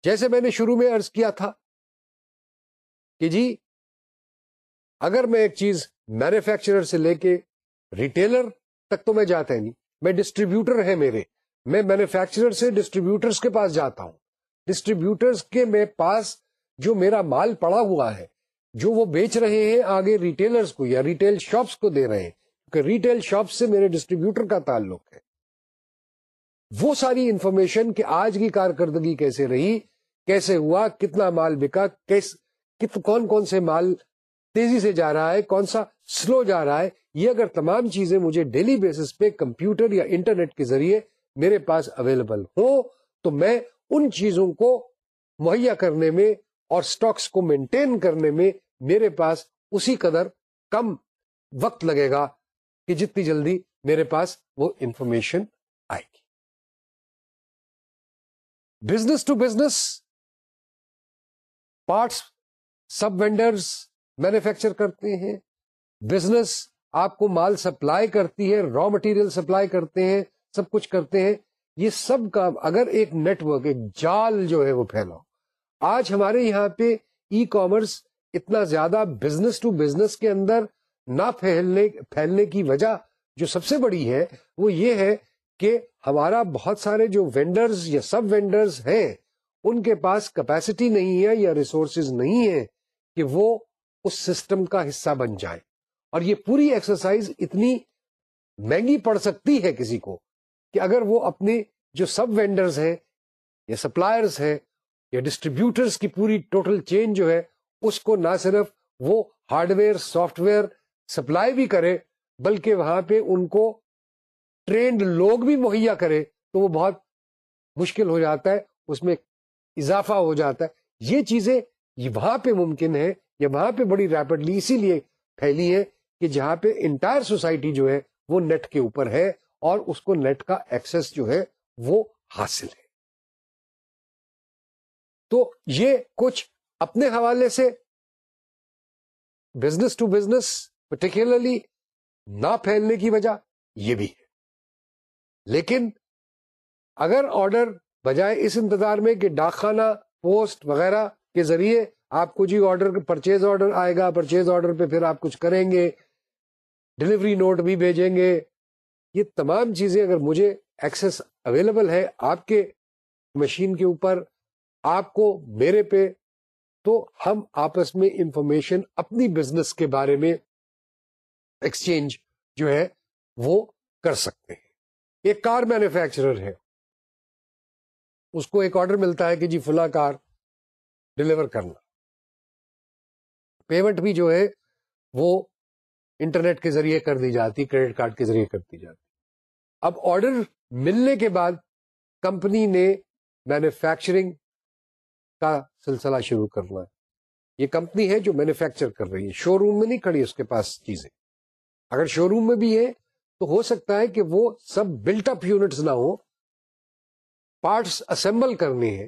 S1: جیسے میں نے شروع میں ارض کیا تھا کہ جی اگر میں ایک چیز مینوفیکچرر سے لے کے ریٹیلر تک تو میں جاتا نہیں میں ڈسٹریبیوٹر ہے میرے میں مینوفیکچرر سے ڈسٹریبیوٹر کے پاس جاتا ہوں ڈسٹریبیوٹرس کے میں پاس جو میرا مال پڑا ہوا ہے جو وہ بیچ رہے ہیں آگے ریٹیلرز کو یا ریٹیل شاپس کو دے رہے ہیں کیونکہ ریٹیل شاپس سے میرے ڈسٹریبیوٹر کا تعلق ہے وہ ساری انفارمیشن کہ آج کی کارکردگی کیسے رہی کیسے ہوا کتنا مال بکا کیس کت, کون کون سے مال تیزی سے جا رہا ہے کون سا سلو جا رہا ہے یہ اگر تمام چیزیں مجھے ڈیلی بیسس پہ کمپیوٹر یا انٹرنیٹ کے ذریعے میرے پاس اویلیبل ہو تو میں ان چیزوں کو مہیا کرنے میں اور سٹاکس کو مینٹین کرنے میں میرے پاس اسی قدر کم وقت لگے گا کہ جتنی جلدی میرے پاس وہ انفارمیشن آئے گی business to business parts sub vendors manufacture کرتے ہیں بزنس آپ کو مال سپلائی کرتی ہے را مٹیریل سپلائی کرتے ہیں سب کچھ کرتے ہیں یہ سب کام اگر ایک نیٹ ورک ایک جال جو ہے وہ پھیلا آج ہمارے یہاں پہ ای کامرس اتنا زیادہ بزنس ٹو بزنس کے اندر نہ پھیلنے پھیلنے کی وجہ جو سب سے بڑی ہے وہ یہ ہے کہ ہمارا بہت سارے جو وینڈرز یا سب وینڈرز ہیں ان کے پاس کیپیسٹی نہیں ہے یا ریسورسز نہیں ہے کہ وہ اس سسٹم کا حصہ بن جائے اور یہ پوری ایکسرسائز اتنی مہنگی پڑ سکتی ہے کسی کو کہ اگر وہ اپنے جو سب وینڈرز ہیں یا سپلائرز ہیں یا ڈسٹریبیوٹرز کی پوری ٹوٹل چین جو ہے اس کو نہ صرف وہ hardware software supply بھی کرے بلکہ وہاں پہ ان کو ٹرینڈ لوگ بھی مہیا کرے تو وہ بہت مشکل ہو جاتا ہے اس میں اضافہ ہو جاتا ہے یہ چیزیں وہاں پہ ممکن ہے یا وہاں پہ بڑی ریپڈلی اسی لیے پھیلی ہے کہ جہاں پہ انٹائر سوسائٹی جو ہے وہ نیٹ کے اوپر ہے اور اس کو نیٹ کا ایکسس جو ہے وہ حاصل ہے تو یہ کچھ اپنے حوالے سے بزنس ٹو بزنس پرٹیکولرلی نہ پھیلنے کی وجہ یہ بھی ہے لیکن اگر آرڈر بجائے اس انتظار میں کہ خانہ پوسٹ وغیرہ کے ذریعے آپ کو جی آرڈر پرچیز آرڈر آئے گا پرچیز آرڈر پہ پھر آپ کچھ کریں گے ڈلیوری نوٹ بھی بھیجیں گے یہ تمام چیزیں اگر مجھے ایکسس اویلیبل ہے آپ کے مشین کے اوپر آپ کو میرے پہ تو ہم آپس میں انفارمیشن اپنی بزنس کے بارے میں ایکسچینج جو ہے وہ کر سکتے ہیں ایک کار مینوفیکچرر ہے اس کو ایک آرڈر ملتا ہے کہ جی فلاں کار ڈلیور کرنا پیمنٹ بھی جو ہے وہ انٹرنیٹ کے ذریعے کر دی جاتی کریڈٹ کارڈ کے ذریعے کر دی جاتی اب آرڈر ملنے کے بعد کمپنی نے مینوفیکچرنگ کا سلسلہ شروع کرنا ہے یہ کمپنی ہے جو مینوفیکچر کر رہی ہے شو روم میں نہیں کھڑی اس کے پاس چیزیں اگر شو روم میں بھی ہے تو ہو سکتا ہے کہ وہ سب بلٹ اپ یونٹس نہ ہو پارٹس اسمبل کرنے ہیں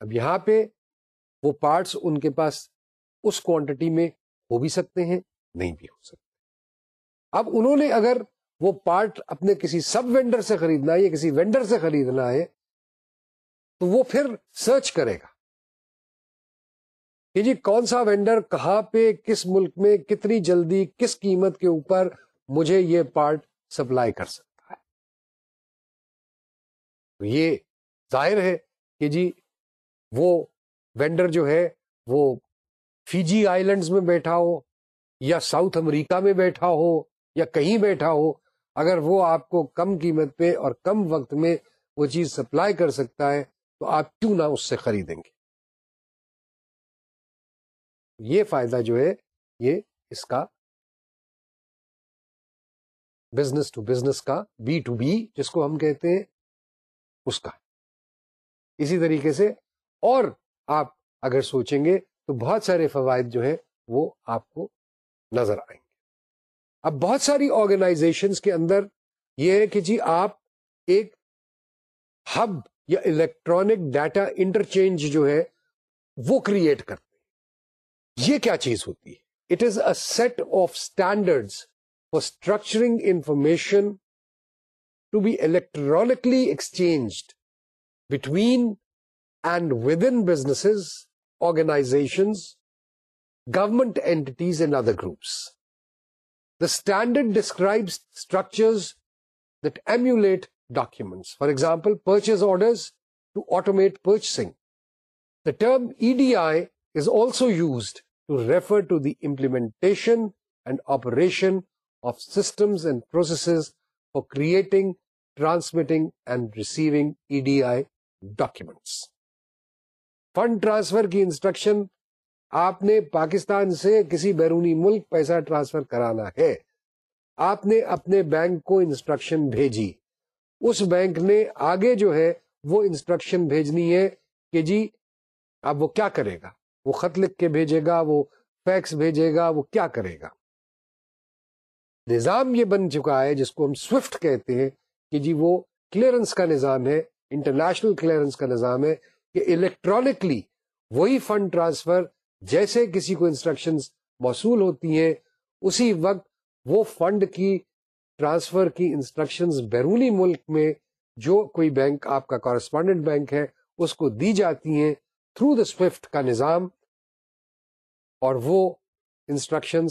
S1: اب یہاں پہ وہ پارٹس ان کے پاس اس کوانٹٹی میں ہو بھی سکتے ہیں نہیں بھی ہو سکتے اب انہوں نے اگر وہ پارٹ اپنے کسی سب وینڈر سے خریدنا ہے یا کسی وینڈر سے خریدنا ہے تو وہ پھر سرچ کرے گا کہ جی کون سا وینڈر کہاں پہ کس ملک میں کتنی جلدی کس قیمت کے اوپر مجھے یہ پارٹ سپلائی کر سکتا ہے یہ ظاہر ہے کہ جی وہ وینڈر جو ہے وہ فیجی لینڈز میں بیٹھا ہو یا ساؤتھ امریکہ میں بیٹھا ہو یا کہیں بیٹھا ہو اگر وہ آپ کو کم قیمت پہ اور کم وقت میں وہ چیز سپلائی کر سکتا ہے تو آپ کیوں نہ اس سے خریدیں گے یہ فائدہ جو ہے یہ اس کا بزنس ٹو بزنس کا بی ٹو بی جس کو ہم کہتے ہیں اس کا اسی طریقے سے اور آپ اگر سوچیں گے تو بہت سارے فوائد جو ہیں وہ آپ کو نظر آئیں گے اب بہت ساری آرگنائزیشن کے اندر یہ ہے کہ جی آپ ایک ہب یا الیکٹرانک ڈیٹا انٹرچینج جو ہے وہ کریٹ کرتے یہ کیا چیز ہوتی ہے it is a set of standard for structuring information to be electronically exchanged between and within business organizations government entities and other groups the standard describe structures emulate documents for example purchase orders to automate purchasing the term E D I fund transfer کی instruction آپ نے پاکستان سے کسی بیرونی ملک پیسہ transfer کرانا ہے آپ نے اپنے بینک کو انسٹرکشن بھیجی اس بینک نے آگے جو ہے وہ انسٹرکشن بھیجنی ہے کہ جی اب وہ کیا کرے گا وہ خط لکھ کے بھیجے گا وہ فیکس بھیجے گا وہ کیا کرے گا نظام یہ بن چکا ہے جس کو ہم سوئفٹ کہتے ہیں کہ جی وہ کلیئرنس کا نظام ہے انٹرنیشنل کلیئرنس کا نظام ہے کہ الیکٹرانکلی وہی فنڈ ٹرانسفر جیسے کسی کو انسٹرکشن موصول ہوتی ہیں اسی وقت وہ فنڈ کی ٹرانسفر کی انسٹرکشن بیرونی ملک میں جو کوئی بینک آپ کا کارسپونڈنٹ بینک ہے اس کو دی جاتی ہیں تھرو دا سوئفٹ کا نظام اور وہ انسٹرکشن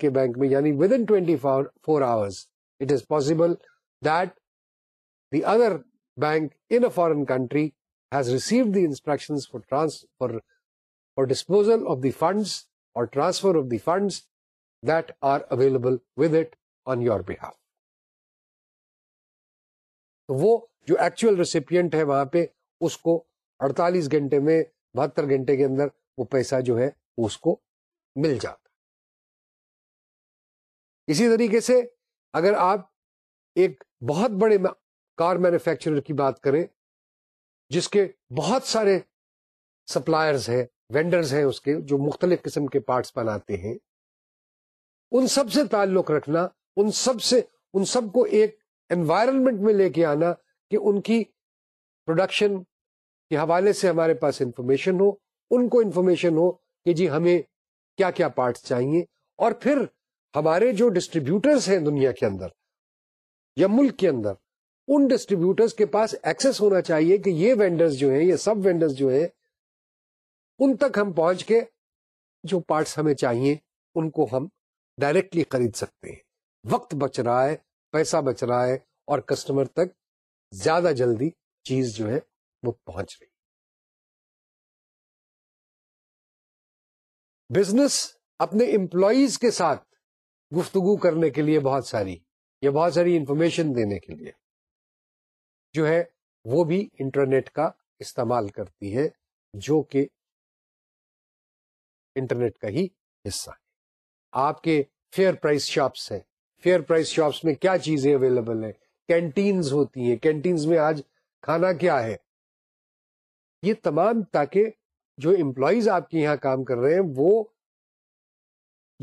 S1: کے بینک میں یعنی within twenty four it is possible that the other bank in a country has receive the instruction for transfer for disposal of the funds اور transfer of the funds that are available with it on your behalf تو وہ جو actual recipient ہے وہاں پہ اس کو اڑتالیس گھنٹے میں بہتر گھنٹے کے اندر وہ پیسہ جو ہے اس کو مل جاتا اسی طریقے سے اگر آپ ایک بہت بڑے کار مینوفیکچرر کی بات کریں جس کے بہت سارے سپلائرز ہیں وینڈرز ہیں اس کے جو مختلف قسم کے پارٹس بناتے ہیں ان سب سے تعلق رکھنا ان سب سے ان سب کو ایک انوائرمنٹ میں لے کے آنا کہ ان کی پروڈکشن کے حوالے سے ہمارے پاس انفارمیشن ہو ان کو انفارمیشن ہو کہ جی ہمیں کیا کیا پارٹس چاہیے اور پھر ہمارے جو ڈسٹریبیوٹرس ہیں دنیا کے اندر یا ملک کے اندر ان ڈسٹریبیوٹرز کے پاس ایکسس ہونا چاہیے کہ یہ وینڈرز جو ہیں یا سب وینڈرز جو ہیں ان تک ہم پہنچ کے جو پارٹس ہمیں چاہیے ان کو ہم ڈائریکٹلی خرید سکتے ہیں وقت بچ رہا ہے پیسہ بچ رہا ہے اور کسٹمر تک زیادہ جلدی چیز جو ہے وہ پہنچ رہی بزنس اپنے امپلائیز کے ساتھ گفتگو کرنے کے لیے بہت ساری یا بہت ساری انفارمیشن دینے کے لیے جو ہے وہ بھی انٹرنیٹ کا استعمال کرتی ہے جو کہ انٹرنیٹ کا ہی حصہ ہے آپ کے فیئر پرائز شاپس ہیں فیئر پرائز شاپس میں کیا چیزیں اویلیبل ہیں کینٹینز ہوتی ہیں کینٹینز میں آج کھانا کیا ہے یہ تمام تاکہ جو امپلائیز آپ کے یہاں کام کر رہے ہیں وہ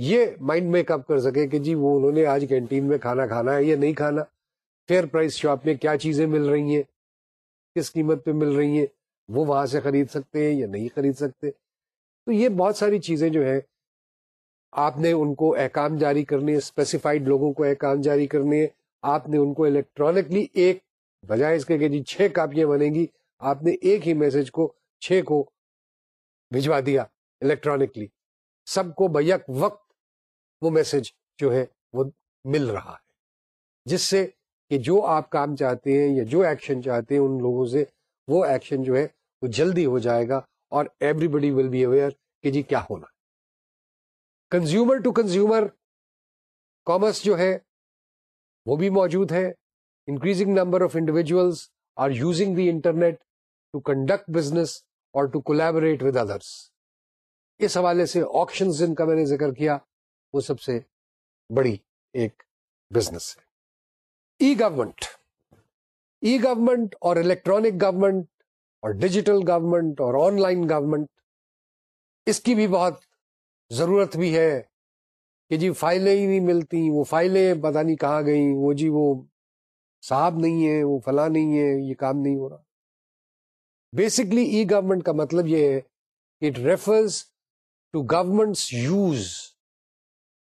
S1: یہ مائنڈ میک اپ کر سکے کہ جی وہ انہوں نے آج کینٹین میں کھانا کھانا ہے یا نہیں کھانا فیئر پرائز شاپ میں کیا چیزیں مل رہی ہیں کس قیمت پہ مل رہی ہیں وہ وہاں سے خرید سکتے ہیں یا نہیں خرید سکتے تو یہ بہت ساری چیزیں جو ہیں آپ نے ان کو احکام جاری کرنے اسپیسیفائڈ لوگوں کو احکام جاری کرنے آپ نے ان کو الیکٹرانکلی ایک بجائے اس کے کہ جی چھ کاپیاں بنیں گی آپ نے ایک ہی میسج کو چھ کو بھجوا دیا الیکٹرانکلی سب کو بیک وقت وہ میسج جو ہے وہ مل رہا ہے جس سے کہ جو آپ کام چاہتے ہیں یا جو ایکشن چاہتے ہیں ان لوگوں سے وہ ایکشن جو ہے وہ جلدی ہو جائے گا اور everybody will be aware کہ جی کیا ہونا کنزیومر ٹو کنزیومر کامرس جو ہے وہ بھی موجود ہے increasing number of individuals are using the internet to conduct business اور ٹو کولیبوریٹ ود ادرس اس حوالے سے آپشن جن کا میں نے ذکر کیا وہ سب سے بڑی ایک بزنس ہے ای گورمنٹ ای گورمنٹ اور الیکٹرانک گورمنٹ اور ڈیجیٹل گورمنٹ اور آن لائن گورمنٹ اس کی بھی بہت ضرورت بھی ہے کہ جی فائلیں ہی نہیں ملتی وہ فائلیں پتہ نہیں کہاں گئیں وہ جی وہ صاحب نہیں ہے وہ فلاں نہیں ہے یہ کام نہیں ہو رہا بیسکلی ای گورمنٹ کا مطلب یہ ہے it refers to government's use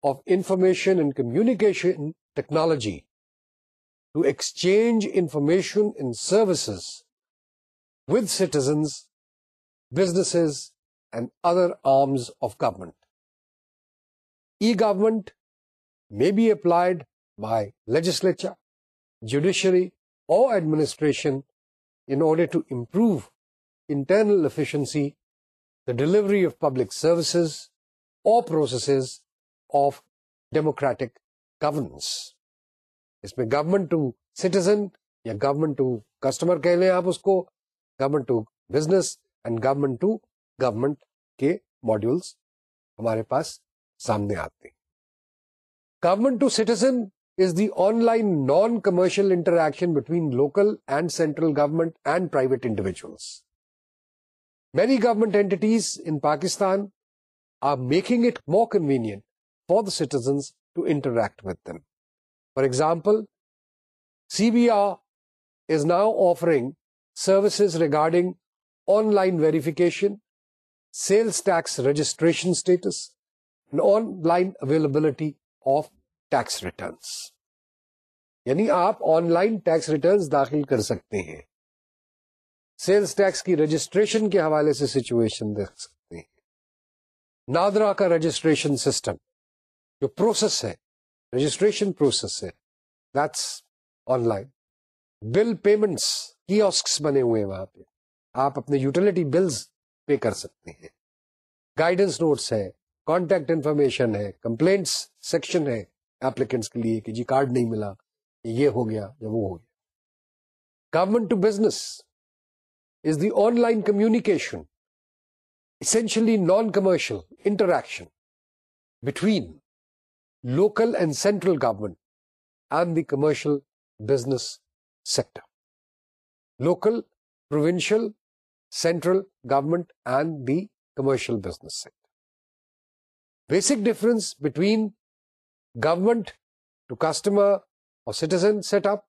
S1: of information and communication technology to exchange information in services with citizens businesses and other arms of government e government may be applied by legislature judiciary اور administration in order to improve internal efficiency the delivery of public services اور citizen یا government to customer کہہ لیں آپ اس کو government to business and government to government کے modules ہمارے پاس سامنے آتے government to citizen is the online non commercial interaction between local and central government and private individuals many government entities in Pakistan are making it more convenient for the citizens to interact with for example C B are now offering services regarding online verification sales tax registration status online availability of tax returns یعنی آپ on line tax returns داخل کر سکتے ہیں sales tax کی registration کے حوالے سے سچویشن دیکھ سکتے ہیں نادرا کا رجسٹریشن سسٹم جو پروسیس ہے رجسٹریشن پروسیس ہے that's online bill payments بنے ہوئے ہیں وہاں پہ آپ اپنے یوٹیلٹی بلز پے کر سکتے ہیں گائیڈنس نوٹس ہے کانٹیکٹ انفارمیشن ہے کمپلینٹس سیکشن ہے اپلیکنٹس کے لیے کہ جی کارڈ نہیں ملا یہ ہو گیا یا وہ ہو گیا government to business is the online communication, essentially non-commercial interaction between local and central government and the commercial business sector. Local, provincial, central government and the commercial business sector. Basic difference between government to customer or citizen setup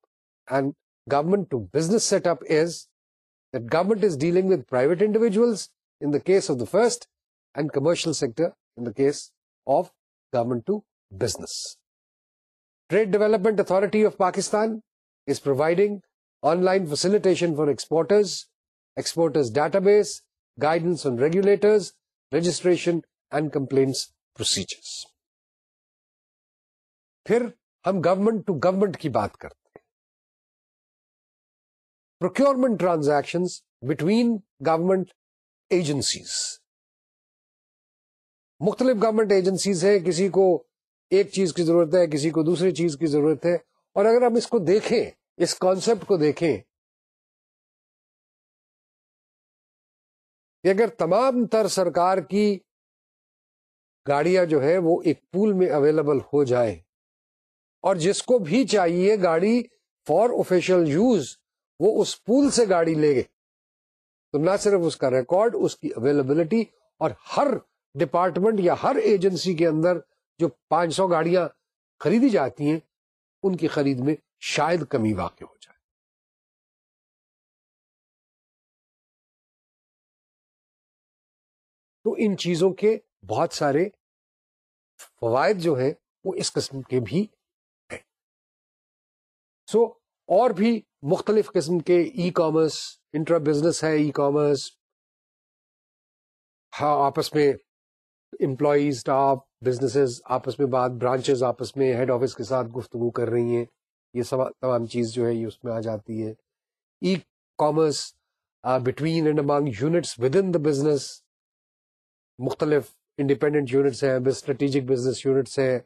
S1: and government to business setup is government is dealing with private individuals ones of the first and commercial sectors trade development authority of Pakistan is providing online facilitation for exporter database guidance and regulator and compliance procedure پھر ہم government to government کی بات کرتے procurement transaction between government agencies مختلف government agencies ہیں کسی کو ایک چیز کی ضرورت ہے کسی کو دوسری چیز کی ضرورت ہے اور اگر ہم اس کو دیکھیں اس کانسیپٹ کو دیکھیں کہ اگر تمام تر سرکار کی گاڑیاں جو ہے وہ ایک پول میں اویلیبل ہو جائے اور جس کو بھی چاہیے گاڑی فار اوفیشل یوز وہ اس پول سے گاڑی لے گئے تو نہ صرف اس کا ریکارڈ اس کی اویلیبلٹی اور ہر ڈپارٹمنٹ یا ہر ایجنسی کے اندر جو پانچ سو گاڑیاں خریدی جاتی ہیں ان کی خرید میں شاید کمی واقع ہو جائے تو ان چیزوں کے بہت سارے فوائد جو ہیں وہ اس قسم کے بھی ہیں سو so, اور بھی مختلف قسم کے ای کامرس انٹرا بزنس ہے ای کامرس ہاں آپس میں امپلائیز اسٹاف بزنسز آپس میں بات برانچز آپس میں ہیڈ آفس کے ساتھ گفتگو کر رہی ہیں یہ سب تمام چیز جو ہے یہ اس میں آ جاتی ہے e commerce between and among units within the business مختلف انڈیپینڈنٹ یونٹس ہیں اسٹریٹجک بزنس یونٹس ہیں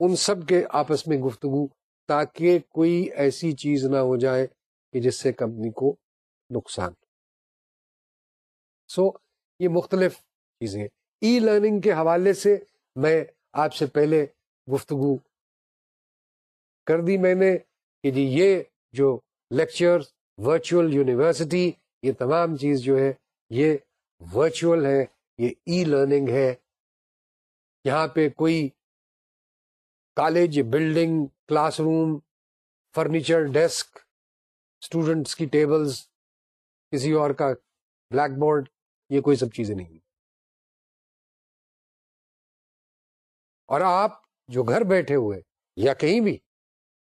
S1: ان سب کے آپس میں گفتگو تاکہ کوئی ایسی چیز نہ ہو جائے کہ جس سے کمپنی کو نقصان سو so, یہ مختلف چیزیں ای لرننگ کے حوالے سے میں آپ سے پہلے گفتگو کر دی میں نے کہ جی یہ جو لیکچر ورچوئل یونیورسٹی یہ تمام چیز جو ہے یہ ورچوئل ہے یہ ای لرننگ ہے یہاں پہ کوئی college building classroom furniture desk students کی ٹیبلس کسی اور کا بلیک بورڈ یہ کوئی سب چیزیں نہیں اور آپ جو گھر بیٹھے ہوئے یا کہیں بھی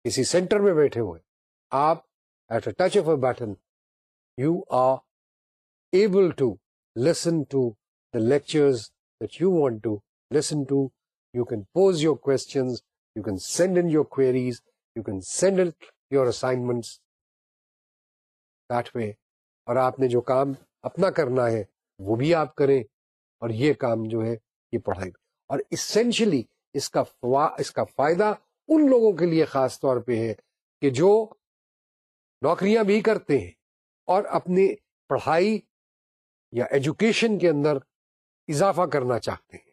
S1: کسی سینٹر میں بیٹھے ہوئے آپ at a touch of a button you are able to listen to the lectures that you want to listen to you can pose your questions you can send in your in send your that way. اور آپ نے جو کام اپنا کرنا ہے وہ بھی آپ کریں اور یہ کام جو ہے یہ اور اسینشلی اس اس کا کا فائدہ ان لوگوں کے لیے خاص طور پہ ہے کہ جو نوکریاں بھی کرتے ہیں اور اپنی پڑھائی یا ایجوکیشن کے اندر اضافہ کرنا چاہتے ہیں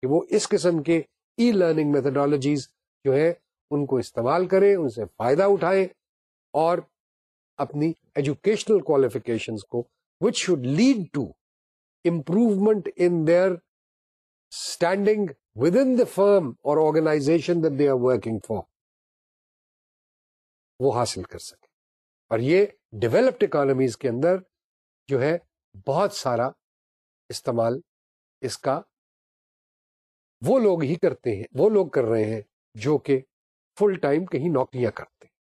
S1: کہ وہ اس قسم کے ای لرننگ میتھڈالوجیز جو ہے ان کو استعمال کریں ان سے فائدہ اٹھائیں اور اپنی ایجوکیشنل کوالیفیکیشنز کو which should lead to improvement in their standing within the firm اور organisation they are working for وہ حاصل کر سکیں اور یہ ڈیولپڈ اکانمیز کے اندر جو ہے بہت سارا استعمال اس کا وہ لوگ ہی کرتے ہیں وہ لوگ کر رہے ہیں جو کہ فل ٹائم کہیں نوکریاں کرتے ہیں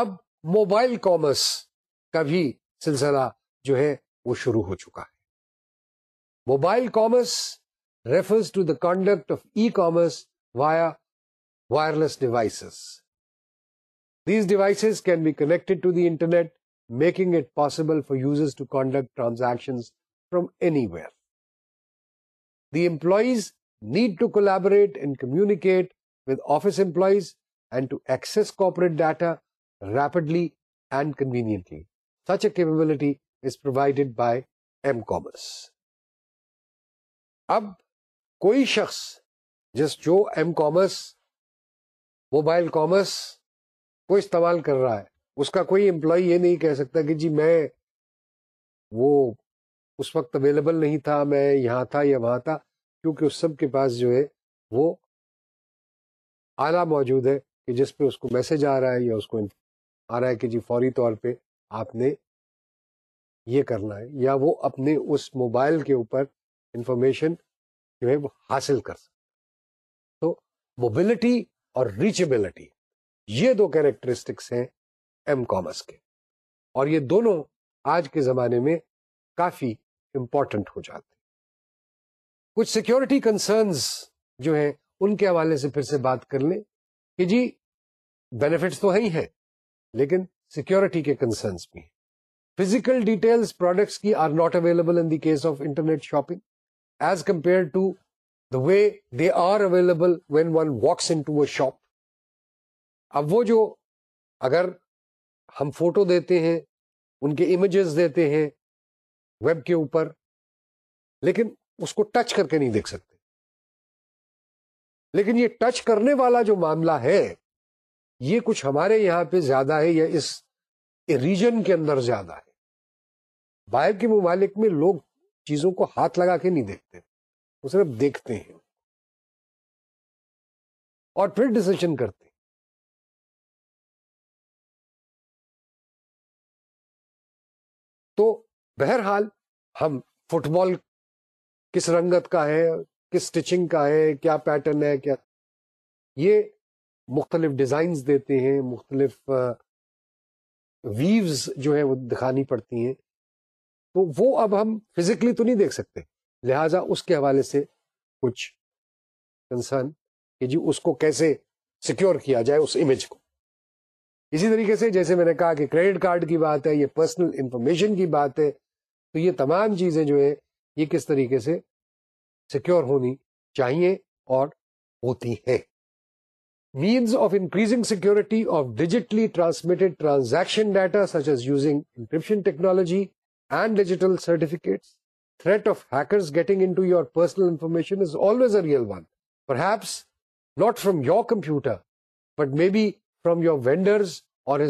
S1: اب موبائل کامرس کا بھی سلسلہ جو ہے وہ شروع ہو چکا ہے mobile commerce refers to the conduct of e commerce via wireless devices these devices can be connected to the internet making it possible for users to conduct transaction from anywhere the employees need to corporate and rapidly with office employees and to is provided by M commerce اب کوئی شخص جس جو M commerce mobile commerce کو استعمال کر رہا ہے اس کا کوئی امپلائی یہ نہیں کہہ سکتا کہ جی میں وہ اس وقت اویلیبل نہیں تھا میں یہاں تھا یا وہاں تھا کیونکہ اس سب کے پاس جو ہے وہ آلہ موجود ہے کہ جس پہ اس کو میسج آ رہا ہے یا اس کو آ رہا ہے کہ جی فوری طور پہ آپ نے یہ کرنا ہے یا وہ اپنے اس موبائل کے اوپر انفارمیشن جو ہے وہ حاصل کر سکتا تو موبلٹی اور ریچبلٹی یہ دو کیریکٹرسٹکس ہیں ایم کامرس کے اور یہ دونوں آج کے زمانے میں کافی امپورٹنٹ ہو جاتا کچھ سیکورٹی کنسرنس جو ہیں ان کے حوالے سے پھر سے بات کر لیں کہ جی بینیفٹس تو ہے ہی ہیں لیکن سیکورٹی کے کنسرنس بھی ہیں فزیکل ڈیٹیلس پروڈکٹس کی are not available in the case of internet shopping as compare to the way they are available when one walks into a shop اب وہ جو اگر ہم فوٹو دیتے ہیں ان کے امیجز دیتے ہیں ویب کے اوپر لیکن اس کو ٹچ کر کے نہیں دیکھ سکتے لیکن یہ ٹچ کرنے والا جو معاملہ ہے یہ کچھ ہمارے یہاں پہ زیادہ ہے یا اس ریجن کے اندر زیادہ ہے باہر کے ممالک میں لوگ چیزوں کو ہاتھ لگا کے نہیں دیکھتے وہ صرف دیکھتے ہیں اور پھر ڈسیشن کرتے ہیں تو بہرحال ہم فٹ بال کس رنگت کا ہے کس اسٹچنگ کا ہے کیا پیٹرن ہے کیا یہ مختلف ڈیزائنز دیتے ہیں مختلف ویوز جو ہے وہ دکھانی پڑتی ہیں تو وہ اب ہم فزیکلی تو نہیں دیکھ سکتے لہٰذا اس کے حوالے سے کچھ کنسرن کہ جی اس کو کیسے سیکیور کیا جائے اس امیج کو اسی طریقے سے جیسے میں نے کہا کہ کریڈٹ کارڈ کی بات ہے یہ پرسنل انفارمیشن کی بات ہے تو یہ تمام چیزیں جو ہیں کس طریقے سے سیکیور ہونی چاہیے اور ہوتی ہے means of increasing security of digitally transmit transaction data such as using technology and digital certificate threat of hacker getting in to your personal information real one perhaps not from your computer but may be from your vendors اور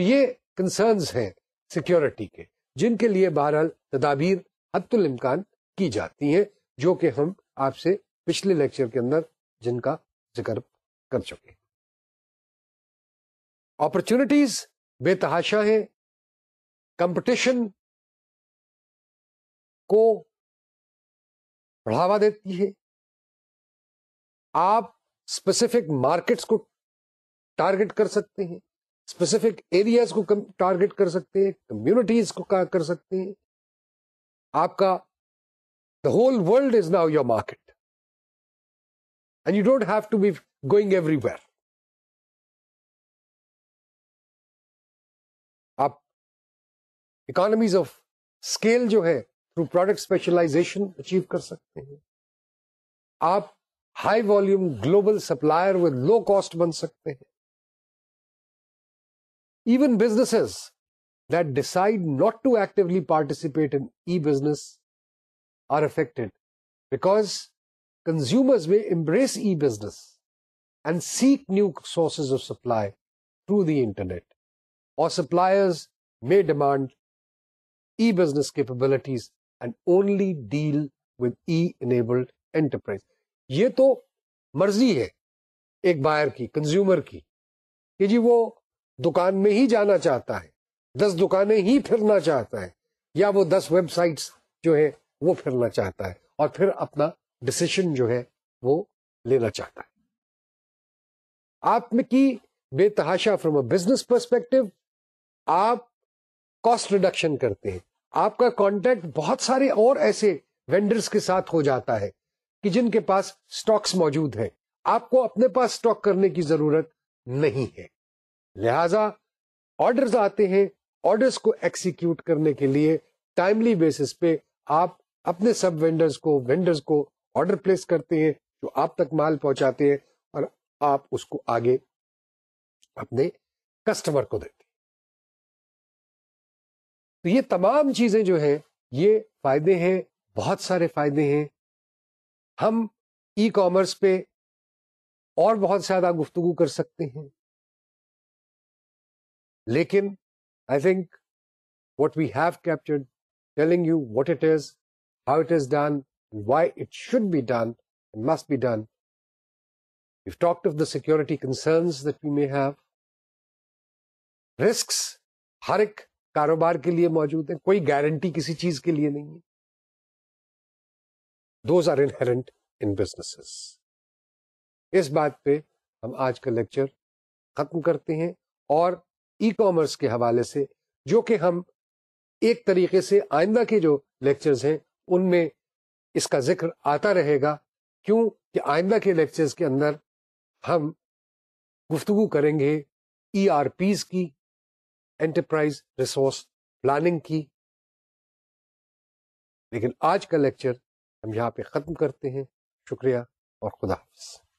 S1: یہ concerns ہیں security کے جن کے لیے بہرحال تدابیر حت الامکان کی جاتی ہیں جو کہ ہم آپ سے پچھلے لیکچر کے اندر جن کا ذکر کر چکے اپرچونٹیز بے تحاشا ہیں کمپٹیشن کو بڑھاوا دیتی ہے آپ اسپیسیفک مارکیٹس کو ٹارگٹ کر سکتے ہیں اسپیسیفک ایریاز کو ٹارگیٹ کر سکتے ہیں کمیونٹیز کو کر سکتے ہیں آپ کا the whole world is now your market and you don't have to be going everywhere آپ اکانمیز آف اسکیل جو ہے تھرو پروڈکٹ اسپیشلائزیشن اچیو کر سکتے ہیں آپ high volume global supplier with low cost بن سکتے ہیں even business that decide not to actually participate in e business are affected because consumers میں embrace e business and seek new sources of supply through the internet اور suppliers میں demand e business capabilities and only deal with enabled enterprise یہ تو مرضی ہے ایک buyer کی consumer کی کہ جی وہ دکان میں ہی جانا چاہتا ہے دس دکانیں ہی پھرنا چاہتا ہے یا وہ دس ویب سائٹس جو ہے وہ پھرنا چاہتا ہے اور پھر اپنا ڈسیشن جو ہے وہ لینا چاہتا ہے آپ کی بے تحاشا فروم اے بزنس پرسپیکٹو آپ کاسٹ ریڈکشن کرتے ہیں آپ کا کانٹیکٹ بہت سارے اور ایسے وینڈرز کے ساتھ ہو جاتا ہے کہ جن کے پاس سٹاکس موجود ہیں آپ کو اپنے پاس سٹاک کرنے کی ضرورت نہیں ہے لہذا آرڈرز آتے ہیں آرڈرز کو ایکسیکیوٹ کرنے کے لیے ٹائملی بیسس پہ آپ اپنے سب وینڈرز کو وینڈرز کو آرڈر پلیس کرتے ہیں جو آپ تک مال پہنچاتے ہیں اور آپ اس کو آگے اپنے کسٹمر کو دیتے تو یہ تمام چیزیں جو ہیں یہ فائدے ہیں بہت سارے فائدے ہیں ہم ای کامرس پہ اور بہت زیادہ گفتگو کر سکتے ہیں لیکن I think what we have captured telling you what it is how it is done why it should be done must be done you talk of the security concerns that we may have risks ہر ایک کاروبار کے لیے موجود ہیں کوئی guarantee کسی چیز کے لیے نہیں ہے those are inherent in business اس بات پہ ہم آج کا لیکچر ختم کرتے ہیں اور ای کامرس کے حوالے سے جو کہ ہم ایک طریقے سے آئندہ کے جو لیکچرز ہیں ان میں اس کا ذکر آتا رہے گا کیوں کہ آئندہ کے لیکچرز کے اندر ہم گفتگو کریں گے ای آر پیز کی انٹرپرائز ریسورس پلاننگ کی لیکن آج کا لیکچر ہم یہاں پہ ختم کرتے ہیں شکریہ اور خدا حافظ